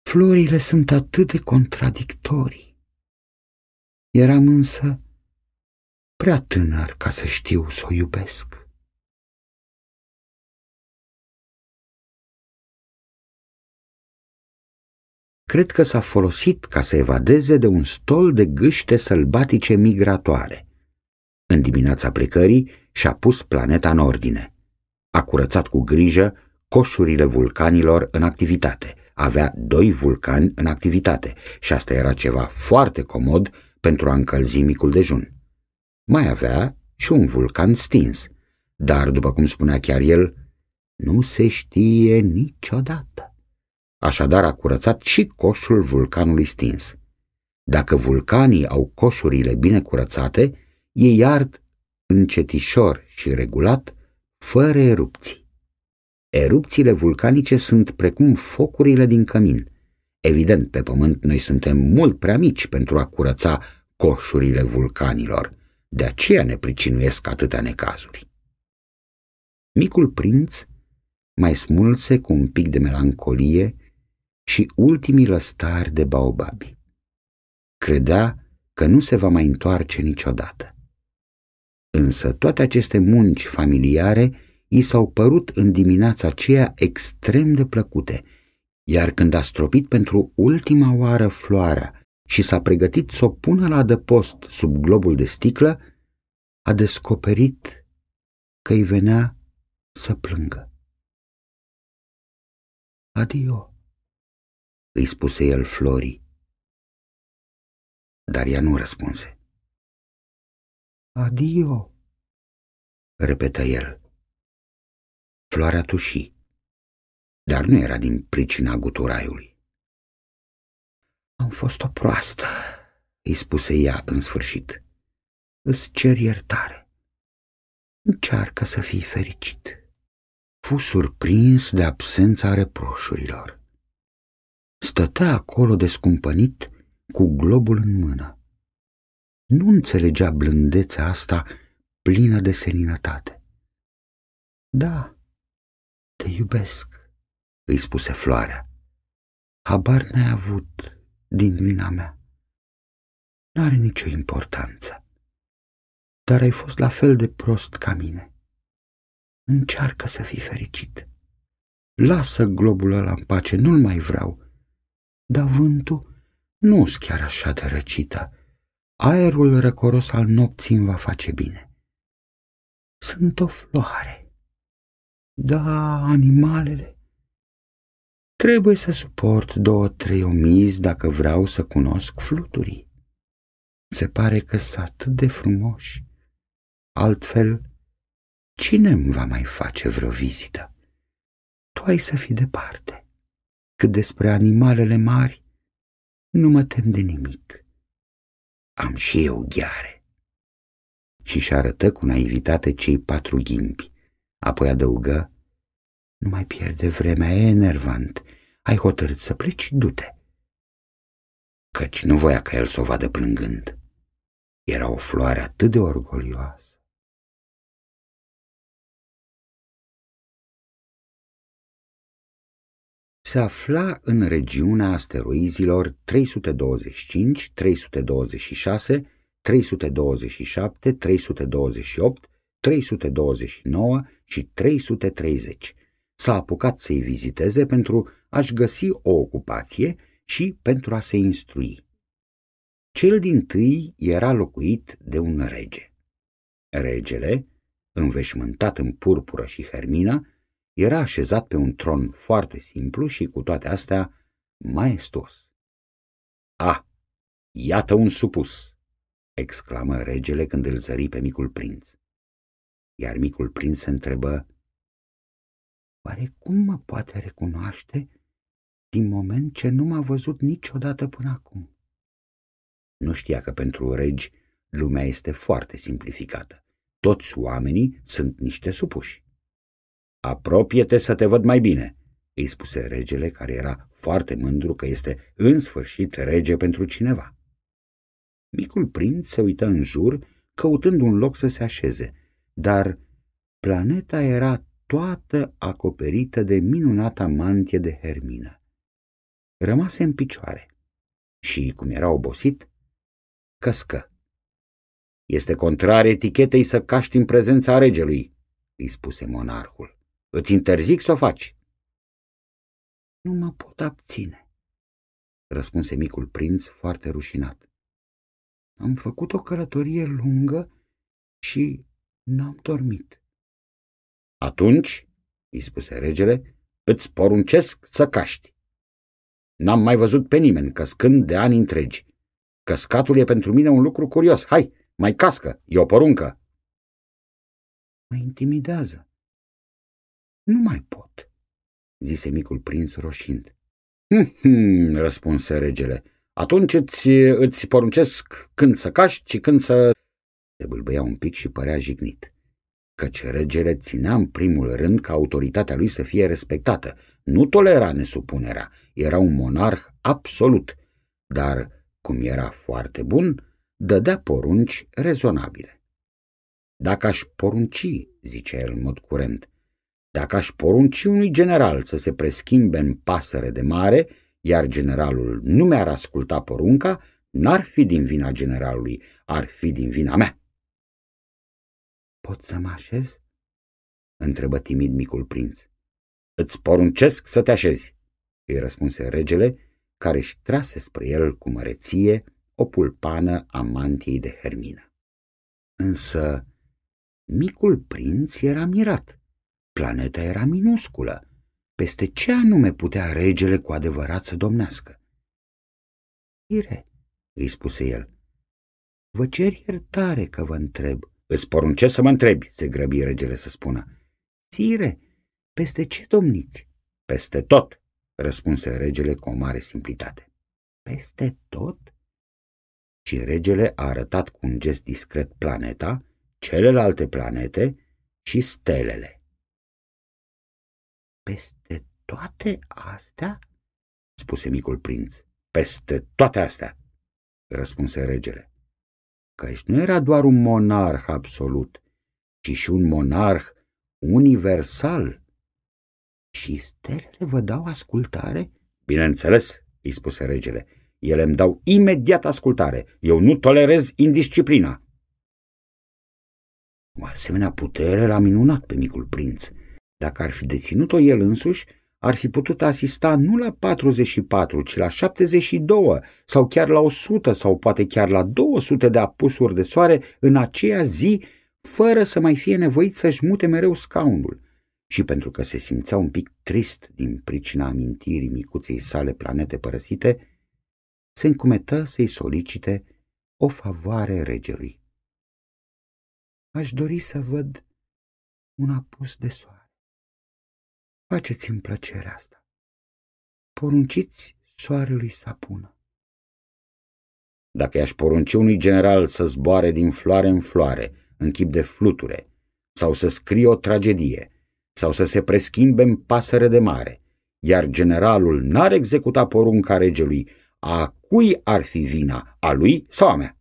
Florile sunt atât de contradictorii. Eram însă prea tânăr ca să știu să o iubesc. Cred că s-a folosit ca să evadeze de un stol de gâște sălbatice migratoare. În dimineața plecării și-a pus planeta în ordine. A curățat cu grijă coșurile vulcanilor în activitate. Avea doi vulcani în activitate și asta era ceva foarte comod pentru a încălzi micul dejun. Mai avea și un vulcan stins, dar, după cum spunea chiar el, nu se știe niciodată. Așadar a curățat și coșul vulcanului stins. Dacă vulcanii au coșurile bine curățate, ei ard încetișor și regulat, fără erupții. Erupțiile vulcanice sunt precum focurile din cămin. Evident, pe pământ noi suntem mult prea mici pentru a curăța coșurile vulcanilor, de aceea ne pricinuiesc atâtea necazuri. Micul prinț mai smulse cu un pic de melancolie și ultimii lăstari de baobabi. Credea că nu se va mai întoarce niciodată. Însă toate aceste munci familiare i s-au părut în dimineața aceea extrem de plăcute, iar când a stropit pentru ultima oară floarea și s-a pregătit să o pună la adăpost sub globul de sticlă, a descoperit că îi venea să plângă. Adio, îi spuse el Florii. Dar ea nu răspunse. Adio, repetă el. Floarea tușii. dar nu era din pricina guturaiului. Am fost o proastă, îi spuse ea în sfârșit. Îți cer iertare. Încearcă să fii fericit. Fu surprins de absența reproșurilor. Stătea acolo descumpănit cu globul în mână. Nu înțelegea blândețea asta plină de seninătate. Da, te iubesc, îi spuse floarea. Habar n-ai avut din vina mea. N-are nicio importanță. Dar ai fost la fel de prost ca mine. Încearcă să fii fericit. Lasă globul ăla în pace, nu-l mai vreau. Dar vântul nu-s chiar așa de răcită. Aerul răcoros al nopții îmi va face bine. Sunt o floare. Da, animalele. Trebuie să suport două, trei omizi dacă vreau să cunosc fluturii. Se pare că sunt atât de frumoși. Altfel, cine îmi va mai face vreo vizită? Tu ai să fii departe. Cât despre animalele mari, nu mă tem de nimic. Am și eu gheare. Și și arătă cu naivitate cei patru ghimbi. Apoi adăugă, nu mai pierde vremea, e enervant. Ai hotărât să pleci, du-te. Căci nu voia ca el să o vadă plângând. Era o floare atât de orgolioasă. Se afla în regiunea asteroizilor 325, 326, 327, 328, 329 și 330. S-a apucat să-i viziteze pentru a-și găsi o ocupație și pentru a se instrui. Cel din tâi era locuit de un rege. Regele, înveșmântat în purpură și hermină, era așezat pe un tron foarte simplu și cu toate astea maestos. A, iată un supus!" exclamă regele când îl zări pe micul prinț. Iar micul prinț se întrebă, Oare cum mă poate recunoaște din moment ce nu m-a văzut niciodată până acum? Nu știa că pentru regi lumea este foarte simplificată. Toți oamenii sunt niște supuși. Apropie-te să te văd mai bine, îi spuse regele, care era foarte mândru că este în sfârșit rege pentru cineva. Micul prinț se uită în jur, căutând un loc să se așeze, dar planeta era toată acoperită de minunata mantie de hermină. Rămase în picioare și, cum era obosit, căscă. Este contrar etichetei să caști în prezența regelui, îi spuse monarhul. Îți interzic să o faci. Nu mă pot abține, răspunse micul prinț foarte rușinat. Am făcut o călătorie lungă și n-am dormit. Atunci, îi spuse regele, îți poruncesc să caști. N-am mai văzut pe nimeni căscând de ani întregi. Căscatul e pentru mine un lucru curios. Hai, mai cască, e o poruncă. Mă intimidează. Nu mai pot, zise micul prinț roșind. Hm, hm, răspunse regele. Atunci îți, îți poruncesc când să caști și când să... Se bâlbăia un pic și părea jignit. Căci regele ținea în primul rând ca autoritatea lui să fie respectată. Nu tolera nesupunerea. Era un monarh absolut. Dar, cum era foarte bun, dădea porunci rezonabile. Dacă aș porunci, zicea el în mod curent, dacă aș porunci unui general să se preschimbe în pasăre de mare, iar generalul nu mi-ar asculta porunca, n-ar fi din vina generalului, ar fi din vina mea. Pot să mă așez? întrebă timid micul prinț. Îți poruncesc să te așezi, îi răspunse regele, care își trase spre el cu măreție o pulpană a mantiei de hermină. Însă micul prinț era mirat. Planeta era minusculă. Peste ce anume putea regele cu adevărat să domnească? Ire, îi spuse el, vă cer iertare că vă întreb. Îți poruncesc să mă întrebi, se grăbi regele să spună. Sire, peste ce domniți? Peste tot, răspunse regele cu o mare simplitate. Peste tot? Și regele a arătat cu un gest discret planeta, celelalte planete și stelele. Peste toate astea? spuse micul prinț. Peste toate astea, răspunse regele. Căci nu era doar un monarh absolut, ci și un monarh universal. Și stelele vă dau ascultare? Bineînțeles, îi spuse regele. Ele îmi dau imediat ascultare. Eu nu tolerez indisciplina. O asemenea putere l-a minunat pe micul prinț. Dacă ar fi deținut-o el însuși, ar fi putut asista nu la 44, ci la 72 sau chiar la 100 sau poate chiar la 200 de apusuri de soare în aceea zi, fără să mai fie nevoit să-și mute mereu scaunul. Și pentru că se simțea un pic trist din pricina amintirii micuței sale planete părăsite, se încumetă să-i solicite o favoare regelui. Aș dori să văd un apus de soare. Faceți-mi plăcerea asta. Porunciți soarelui să apună. Dacă i-aș porunci unui general să zboare din floare în floare, în chip de fluture, sau să scrie o tragedie, sau să se preschimbe în pasăre de mare, iar generalul n-ar executa porunca regelui, a cui ar fi vina, a lui sau a mea?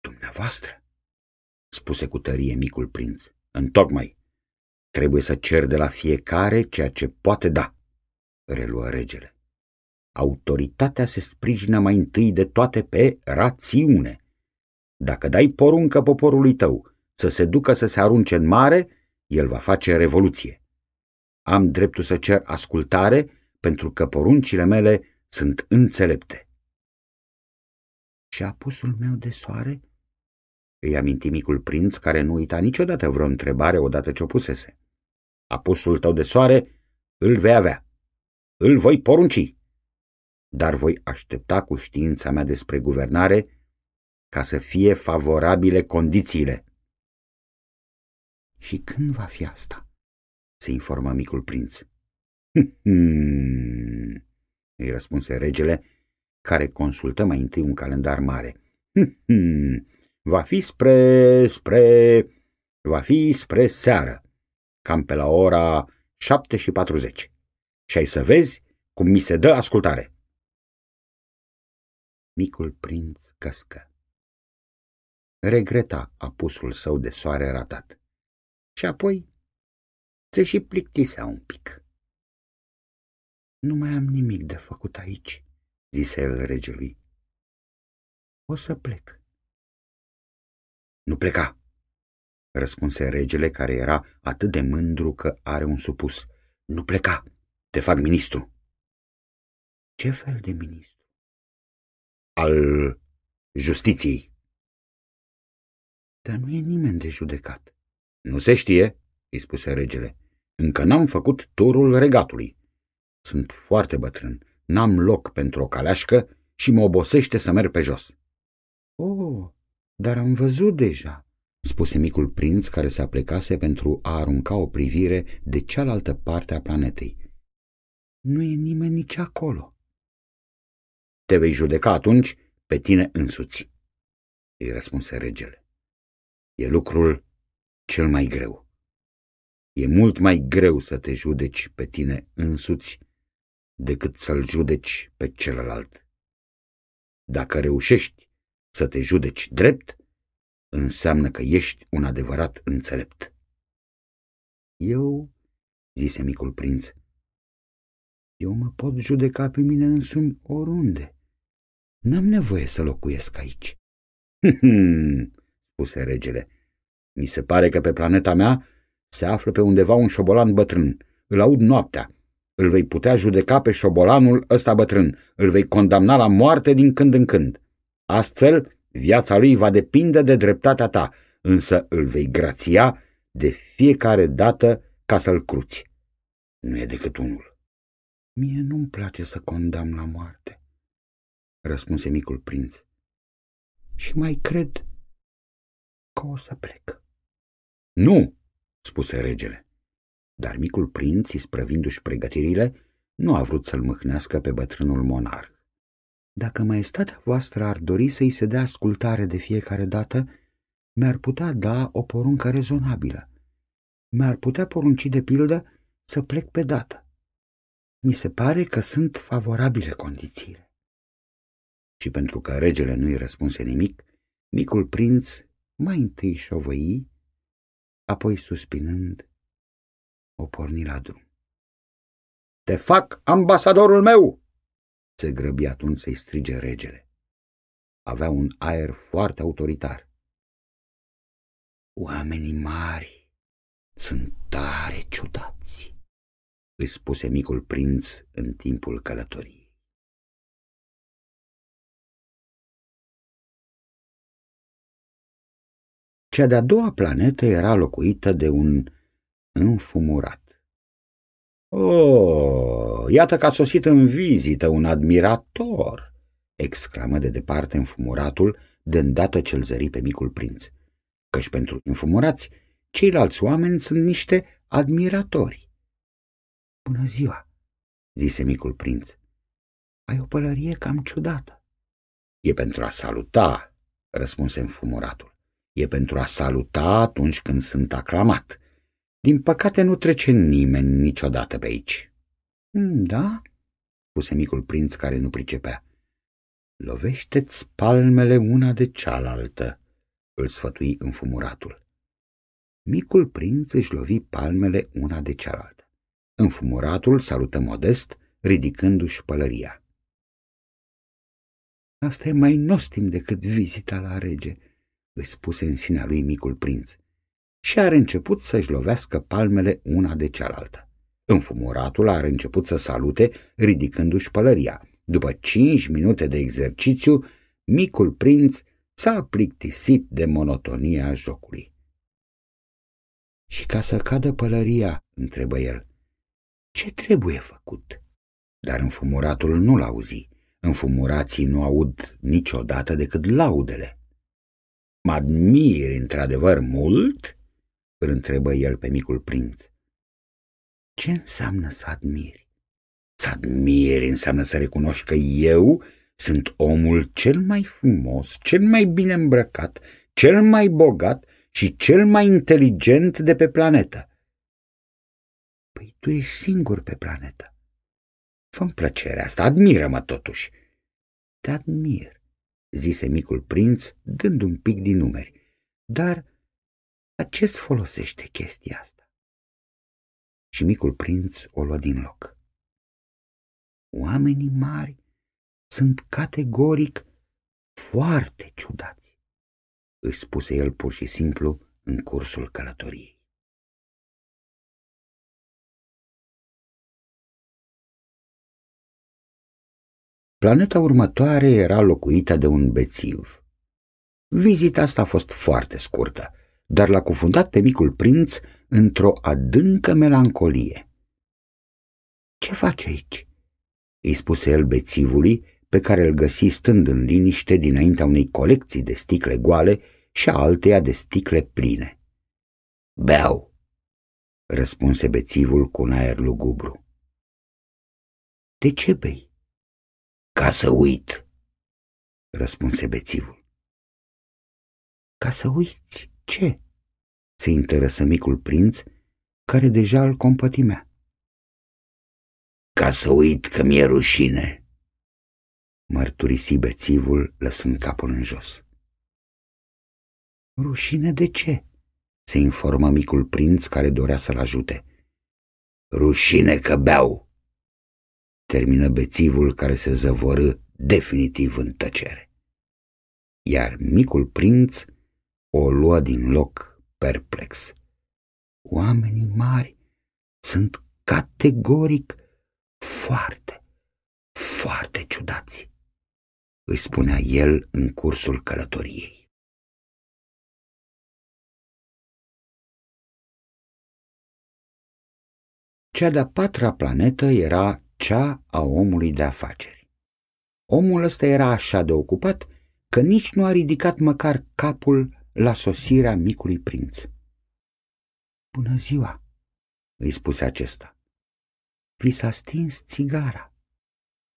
Dumneavoastră, spuse cu tărie micul prinț, întocmai, Trebuie să cer de la fiecare ceea ce poate da, reluă regele. Autoritatea se sprijină mai întâi de toate pe rațiune. Dacă dai poruncă poporului tău să se ducă să se arunce în mare, el va face revoluție. Am dreptul să cer ascultare pentru că poruncile mele sunt înțelepte. Și apusul meu de soare? Îi aminti micul prinț care nu uita niciodată vreo întrebare odată ce o pusese apusul tău de soare, îl vei avea. Îl voi porunci. Dar voi aștepta cu știința mea despre guvernare ca să fie favorabile condițiile. Și când va fi asta? se informă micul prinț. Hmm, îi răspunse regele, care consultă mai întâi un calendar mare. Hmm, va fi spre, spre, va fi spre seară cam pe la ora 7 și 40. Și ai să vezi cum mi se dă ascultare. Micul prinț căscă. Regreta apusul său de soare ratat. Și apoi se și plictisea un pic. Nu mai am nimic de făcut aici, zise el regelui. O să plec. Nu pleca, răspunse regele care era atât de mândru că are un supus. Nu pleca, te fac ministru. Ce fel de ministru? Al justiției. Dar nu e nimeni de judecat. Nu se știe, îi spuse regele. Încă n-am făcut turul regatului. Sunt foarte bătrân, n-am loc pentru o caleașcă și mă obosește să merg pe jos. Oh, dar am văzut deja, spuse micul prinț care se aplecase pentru a arunca o privire de cealaltă parte a planetei. Nu e nimeni nici acolo. Te vei judeca atunci pe tine însuți, îi răspunse regele. E lucrul cel mai greu. E mult mai greu să te judeci pe tine însuți decât să-l judeci pe celălalt. Dacă reușești să te judeci drept, înseamnă că ești un adevărat înțelept. Eu, zise micul prinț, eu mă pot judeca pe mine însumi oriunde. N-am nevoie să locuiesc aici. spuse regele. Mi se pare că pe planeta mea se află pe undeva un șobolan bătrân. Îl aud noaptea. Îl vei putea judeca pe șobolanul ăsta bătrân. Îl vei condamna la moarte din când în când. Astfel, Viața lui va depinde de dreptatea ta, însă îl vei grația de fiecare dată ca să-l cruți. Nu e decât unul. Mie nu-mi place să condamn la moarte, răspunse micul prinț. Și mai cred că o să plec. Nu, spuse regele. Dar micul prinț, isprăvindu-și pregătirile, nu a vrut să-l mâhnească pe bătrânul monarh. Dacă maestatea voastră ar dori să-i se dea ascultare de fiecare dată, mi-ar putea da o poruncă rezonabilă. Mi-ar putea porunci de pildă să plec pe dată. Mi se pare că sunt favorabile condițiile. Și pentru că regele nu-i răspunse nimic, micul prinț mai întâi șovăi, apoi suspinând, o porni la drum. Te fac ambasadorul meu!" Se grăbi atunci să-i strige regele. Avea un aer foarte autoritar. Oamenii mari sunt tare ciudați, îi spuse micul prinț în timpul călătoriei. Cea de-a doua planetă era locuită de un înfumurat. Oh, iată că a sosit în vizită un admirator!" exclamă de departe înfumuratul, de îndată ce-l zări pe micul prinț. Căci pentru înfumurați, ceilalți oameni sunt niște admiratori. Bună ziua, zise micul prinț. Ai o pălărie cam ciudată. E pentru a saluta, răspunse înfumuratul. E pentru a saluta atunci când sunt aclamat. Din păcate nu trece nimeni niciodată pe aici. Hmm, da? puse micul prinț care nu pricepea. Lovește-ți palmele una de cealaltă, îl sfătui înfumuratul. Micul prinț își lovi palmele una de cealaltă. Înfumuratul salută modest, ridicându-și pălăria. Asta e mai nostim decât vizita la rege, îi spuse în sinea lui micul prinț, și are început să-și lovească palmele una de cealaltă. Înfumuratul are început să salute, ridicându-și pălăria. După cinci minute de exercițiu, micul prinț s-a plictisit de monotonia jocului. Și ca să cadă pălăria, întrebă el, ce trebuie făcut? Dar înfumuratul nu l-auzi. Înfumurații nu aud niciodată decât laudele. Mă admiri într-adevăr mult? Îl întrebă el pe micul prinț. Ce înseamnă să admiri? Să admiri înseamnă să recunoști că eu sunt omul cel mai frumos, cel mai bine îmbrăcat, cel mai bogat și cel mai inteligent de pe planetă. Păi tu ești singur pe planetă. Fă-mi plăcerea asta, admiră-mă totuși. Te admir, zise micul prinț, dând un pic din numeri. Dar la ce-ți folosește chestia asta? Și micul prinț o luă din loc. Oamenii mari sunt categoric foarte ciudați, îi spuse el pur și simplu în cursul călătoriei. Planeta următoare era locuită de un bețiv. Vizita asta a fost foarte scurtă, dar l-a cufundat pe micul prinț într-o adâncă melancolie. Ce faci aici?" îi spuse el bețivului, pe care îl găsi stând în liniște dinaintea unei colecții de sticle goale și a alteia de sticle pline. Beau, răspunse bețivul cu un aer lugubru. De ce bei? Ca să uit, răspunse bețivul. Ca să uiți ce? se interesă micul prinț, care deja îl compătimea. Ca să uit că mi-e rușine, mărturisi bețivul lăsând capul în jos. Rușine de ce? se informă micul prinț care dorea să-l ajute. Rușine că beau, termină bețivul care se zăvorâ definitiv în tăcere. Iar micul prinț o luă din loc perplex. Oamenii mari sunt categoric foarte, foarte ciudați, îi spunea el în cursul călătoriei. Cea de-a patra planetă era cea a omului de afaceri. Omul ăsta era așa de ocupat că nici nu a ridicat măcar capul la sosirea micului prinț. Bună ziua, îi spuse acesta. vi s-a stins țigara.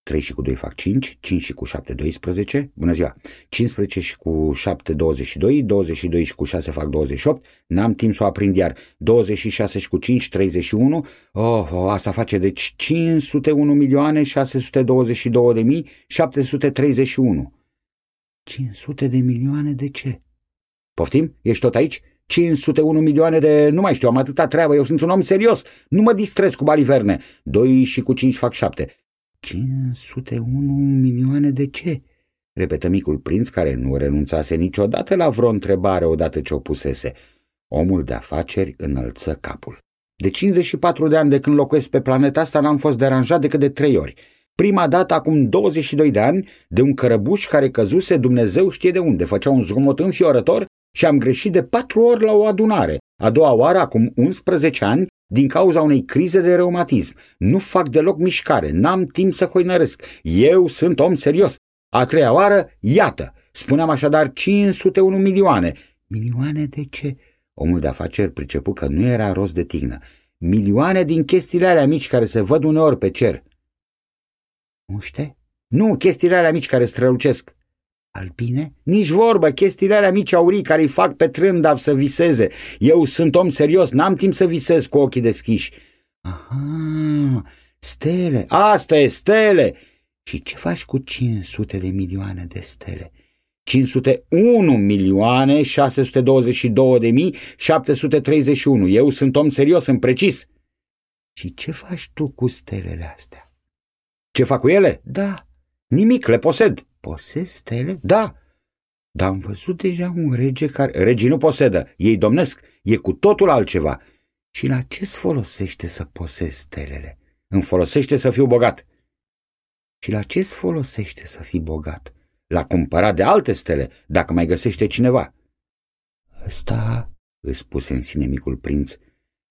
3 și cu 2 fac 5, 5 și cu 7, 12, bună ziua, 15 și cu 7, 22, 22 și cu 6 fac 28, n-am timp să o aprind iar, 26 și cu 5, 31, oh, oh asta face deci 501 milioane 622 de mii 731. 500 de milioane de ce? Poftim? Ești tot aici? 501 milioane de... Nu mai știu, am atâta treabă, eu sunt un om serios. Nu mă distrez cu baliverne. 2 și cu 5 fac 7. 501 milioane de ce? Repetă micul prinț care nu renunțase niciodată la vreo întrebare odată ce o pusese. Omul de afaceri înălță capul. De 54 de ani de când locuiesc pe planeta asta n-am fost deranjat decât de trei ori. Prima dată acum 22 de ani de un cărăbuș care căzuse Dumnezeu știe de unde, făcea un zgomot înfiorător și am greșit de patru ori la o adunare. A doua oară, acum 11 ani, din cauza unei crize de reumatism. Nu fac deloc mișcare, n-am timp să hoinăresc. Eu sunt om serios. A treia oară, iată, spuneam așadar 501 milioane. Milioane de ce? Omul de afaceri pricepu că nu era rost de tignă. Milioane din chestiile alea mici care se văd uneori pe cer. Muște? Nu, chestiile alea mici care strălucesc. Albine? Nici vorbă, chestiile alea mici aurii care îi fac pe trândav să viseze. Eu sunt om serios, n-am timp să visez cu ochii deschiși. Aha, stele, asta e stele. Și ce faci cu 500 de milioane de stele? 501 milioane 622 de mii 731. Eu sunt om serios, sunt precis. Și ce faci tu cu stelele astea? Ce fac cu ele? Da, nimic, le posed. Posed stele? Da. Dar am văzut deja un rege care... Regii nu posedă, ei domnesc, e cu totul altceva. Și la ce îți folosește să posezi stelele? Îmi folosește să fiu bogat. Și la ce îți folosește să fii bogat? La cumpărat de alte stele, dacă mai găsește cineva. Ăsta, îți spuse în sine micul prinț,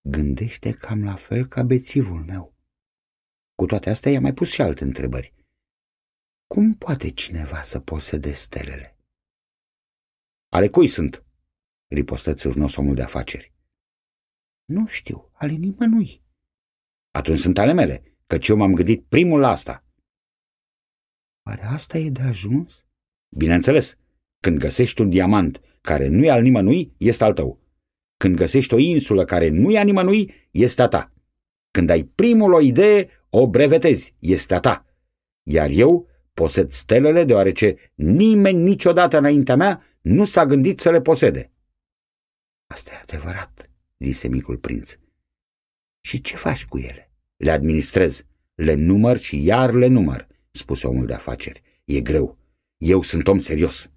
gândește cam la fel ca bețivul meu. Cu toate astea i-a mai pus și alte întrebări. Cum poate cineva să posede stelele? Ale cui sunt? ripostă țârnos omul de afaceri. Nu știu, ale nimănui. Atunci sunt ale mele, căci eu m-am gândit primul la asta. Oare asta e de ajuns? Bineînțeles, când găsești un diamant care nu e al nimănui, este al tău. Când găsești o insulă care nu e a nimănui, este a ta. Când ai primul o idee, o brevetezi, este a ta. Iar eu Posed stelele deoarece nimeni niciodată înaintea mea nu s-a gândit să le posede. Asta e adevărat, zise micul prinț. Și ce faci cu ele? Le administrez, le număr și iar le număr, spuse omul de afaceri. E greu. Eu sunt om serios.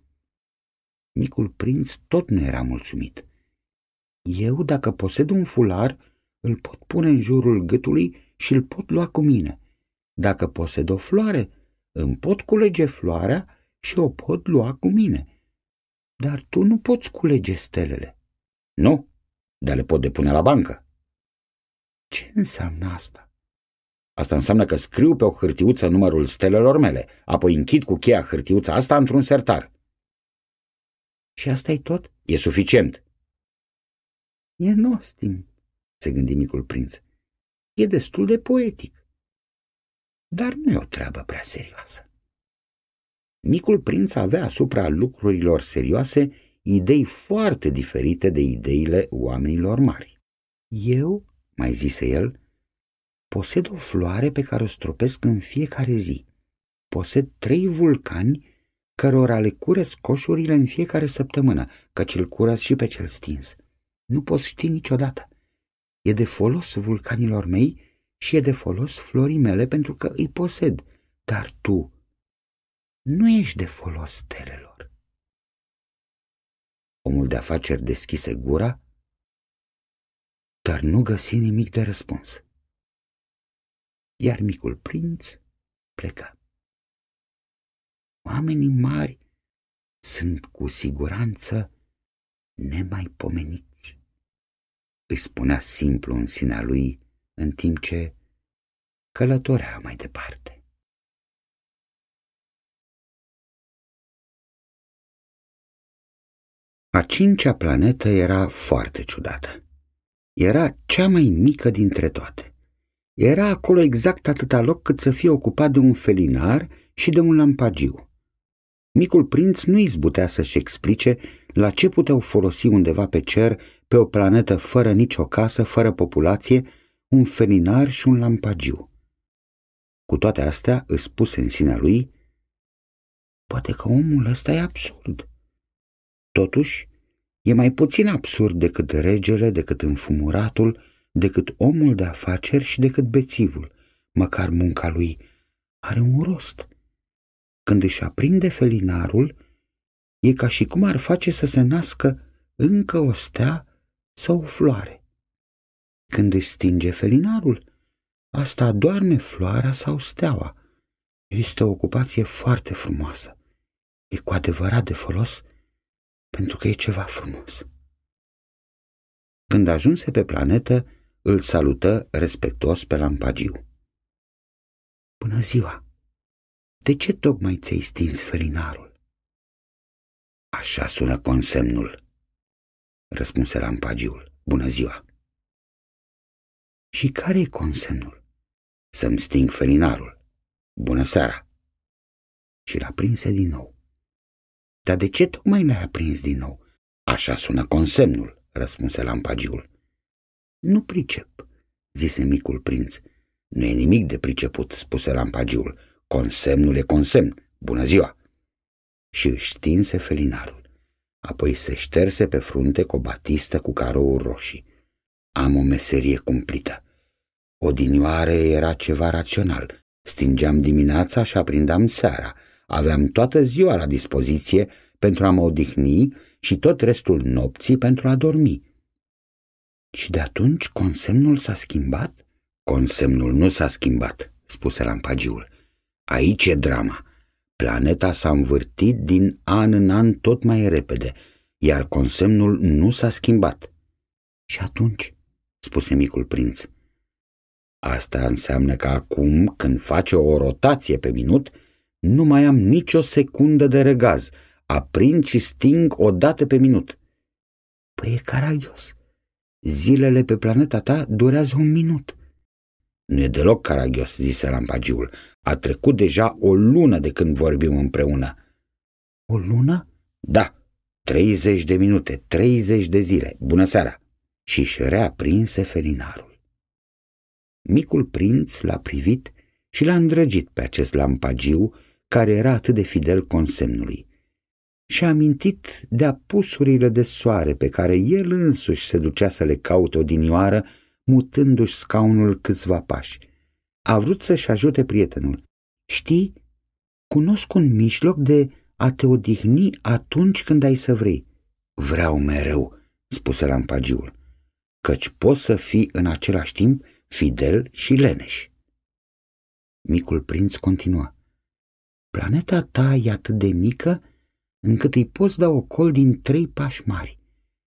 Micul prinț tot nu era mulțumit. Eu, dacă posed un fular, îl pot pune în jurul gâtului și îl pot lua cu mine. Dacă posed o floare, îmi pot culege floarea și o pot lua cu mine. Dar tu nu poți culege stelele. Nu, dar le pot depune la bancă. Ce înseamnă asta? Asta înseamnă că scriu pe o hârtiuță numărul stelelor mele, apoi închid cu cheia hârtiuța asta într-un sertar. Și asta e tot? E suficient. E nostim, se gândi micul prinț. E destul de poetic dar nu e o treabă prea serioasă. Micul prinț avea asupra lucrurilor serioase idei foarte diferite de ideile oamenilor mari. Eu, mai zise el, posed o floare pe care o stropesc în fiecare zi. Posed trei vulcani cărora le curăț coșurile în fiecare săptămână, căci îl curăț și pe cel stins. Nu poți ști niciodată. E de folos vulcanilor mei și e de folos florii mele pentru că îi posed, dar tu nu ești de folos stelelor. Omul de afaceri deschise gura, dar nu găsi nimic de răspuns. Iar micul prinț pleca. Oamenii mari sunt cu siguranță nemaipomeniți, îi spunea simplu în sinea lui în timp ce călătorea mai departe. A cincea planetă era foarte ciudată. Era cea mai mică dintre toate. Era acolo exact atâta loc cât să fie ocupat de un felinar și de un lampagiu. Micul prinț nu izbutea să-și explice la ce puteau folosi undeva pe cer, pe o planetă fără nicio casă, fără populație, un felinar și un lampagiu. Cu toate astea, îți spuse în sinea lui, poate că omul ăsta e absurd. Totuși, e mai puțin absurd decât regele, decât înfumuratul, decât omul de afaceri și decât bețivul. Măcar munca lui are un rost. Când își aprinde felinarul, e ca și cum ar face să se nască încă o stea sau o floare. Când își stinge felinarul, asta adorme floarea sau steaua. Este o ocupație foarte frumoasă. E cu adevărat de folos pentru că e ceva frumos. Când ajunse pe planetă, îl salută respectuos pe lampagiu. Bună ziua! De ce tocmai ți-ai stins felinarul? Așa sună consemnul, răspunse lampagiul. Bună ziua! Și care e consemnul? Să-mi sting felinarul. Bună seara! Și l-a prinse din nou. Dar de ce tocmai l-ai aprins din nou? Așa sună consemnul, răspunse lampagiul. Nu pricep, zise micul prinț. Nu e nimic de priceput, spuse lampagiul. Consemnul e consemn. Bună ziua! Și își stinse felinarul. Apoi se șterse pe frunte cu o batistă cu carouri roșii. Am o meserie cumplită. Odinioare era ceva rațional. Stingeam dimineața și aprindam seara. Aveam toată ziua la dispoziție pentru a mă odihni și tot restul nopții pentru a dormi. Și de atunci consemnul s-a schimbat? Consemnul nu s-a schimbat, spuse lampagiul. Aici e drama. Planeta s-a învârtit din an în an tot mai repede, iar consemnul nu s-a schimbat. Și atunci, spuse micul prinț, asta înseamnă că acum, când face o rotație pe minut, nu mai am nicio secundă de regaz. Aprind și sting o dată pe minut. Păi e caragios. Zilele pe planeta ta durează un minut. Nu e deloc caragios, zise lampagiul. A trecut deja o lună de când vorbim împreună. O lună? Da, 30 de minute, 30 de zile. Bună seara! Și își reaprinse felinarul. Micul prinț l-a privit și l-a îndrăgit pe acest lampagiu care era atât de fidel consemnului. Și-a amintit de apusurile de soare pe care el însuși se ducea să le caute odinioară, mutându-și scaunul câțiva pași. A vrut să-și ajute prietenul. Știi, cunosc un mijloc de a te odihni atunci când ai să vrei. Vreau mereu, spuse lampagiul, căci poți să fii în același timp fidel și leneș. Micul prinț continua. Planeta ta e atât de mică încât îi poți da o col din trei pași mari.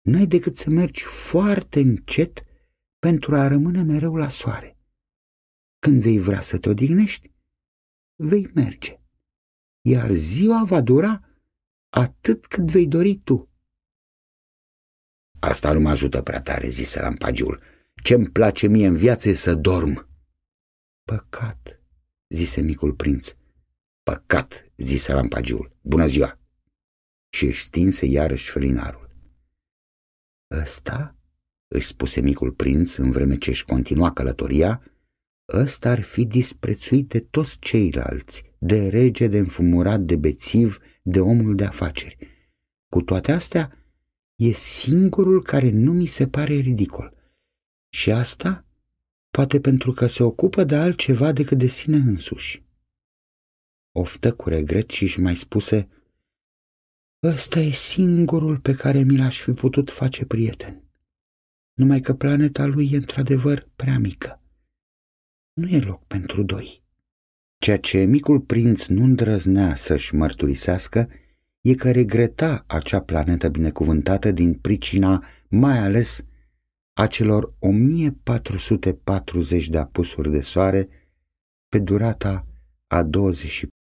N-ai decât să mergi foarte încet pentru a rămâne mereu la soare. Când vei vrea să te odihnești, vei merge, iar ziua va dura atât cât vei dori tu. Asta nu mă ajută prea tare, zise lampagiul. Ce-mi place mie în viață e să dorm. Păcat, zise micul prinț. Păcat, zise lampagiul. Bună ziua! Și își stinse iarăși felinarul. Ăsta, își spuse micul prinț în vreme ce își continua călătoria, ăsta ar fi disprețuit de toți ceilalți, de rege, de înfumurat, de bețiv, de omul de afaceri. Cu toate astea, e singurul care nu mi se pare ridicol. Și asta poate pentru că se ocupă de altceva decât de sine însuși oftă cu regret și își mai spuse Ăsta e singurul pe care mi l-aș fi putut face prieten. Numai că planeta lui e într-adevăr prea mică. Nu e loc pentru doi. Ceea ce micul prinț nu îndrăznea să-și mărturisească e că regreta acea planetă binecuvântată din pricina mai ales a celor 1440 de apusuri de soare pe durata a 24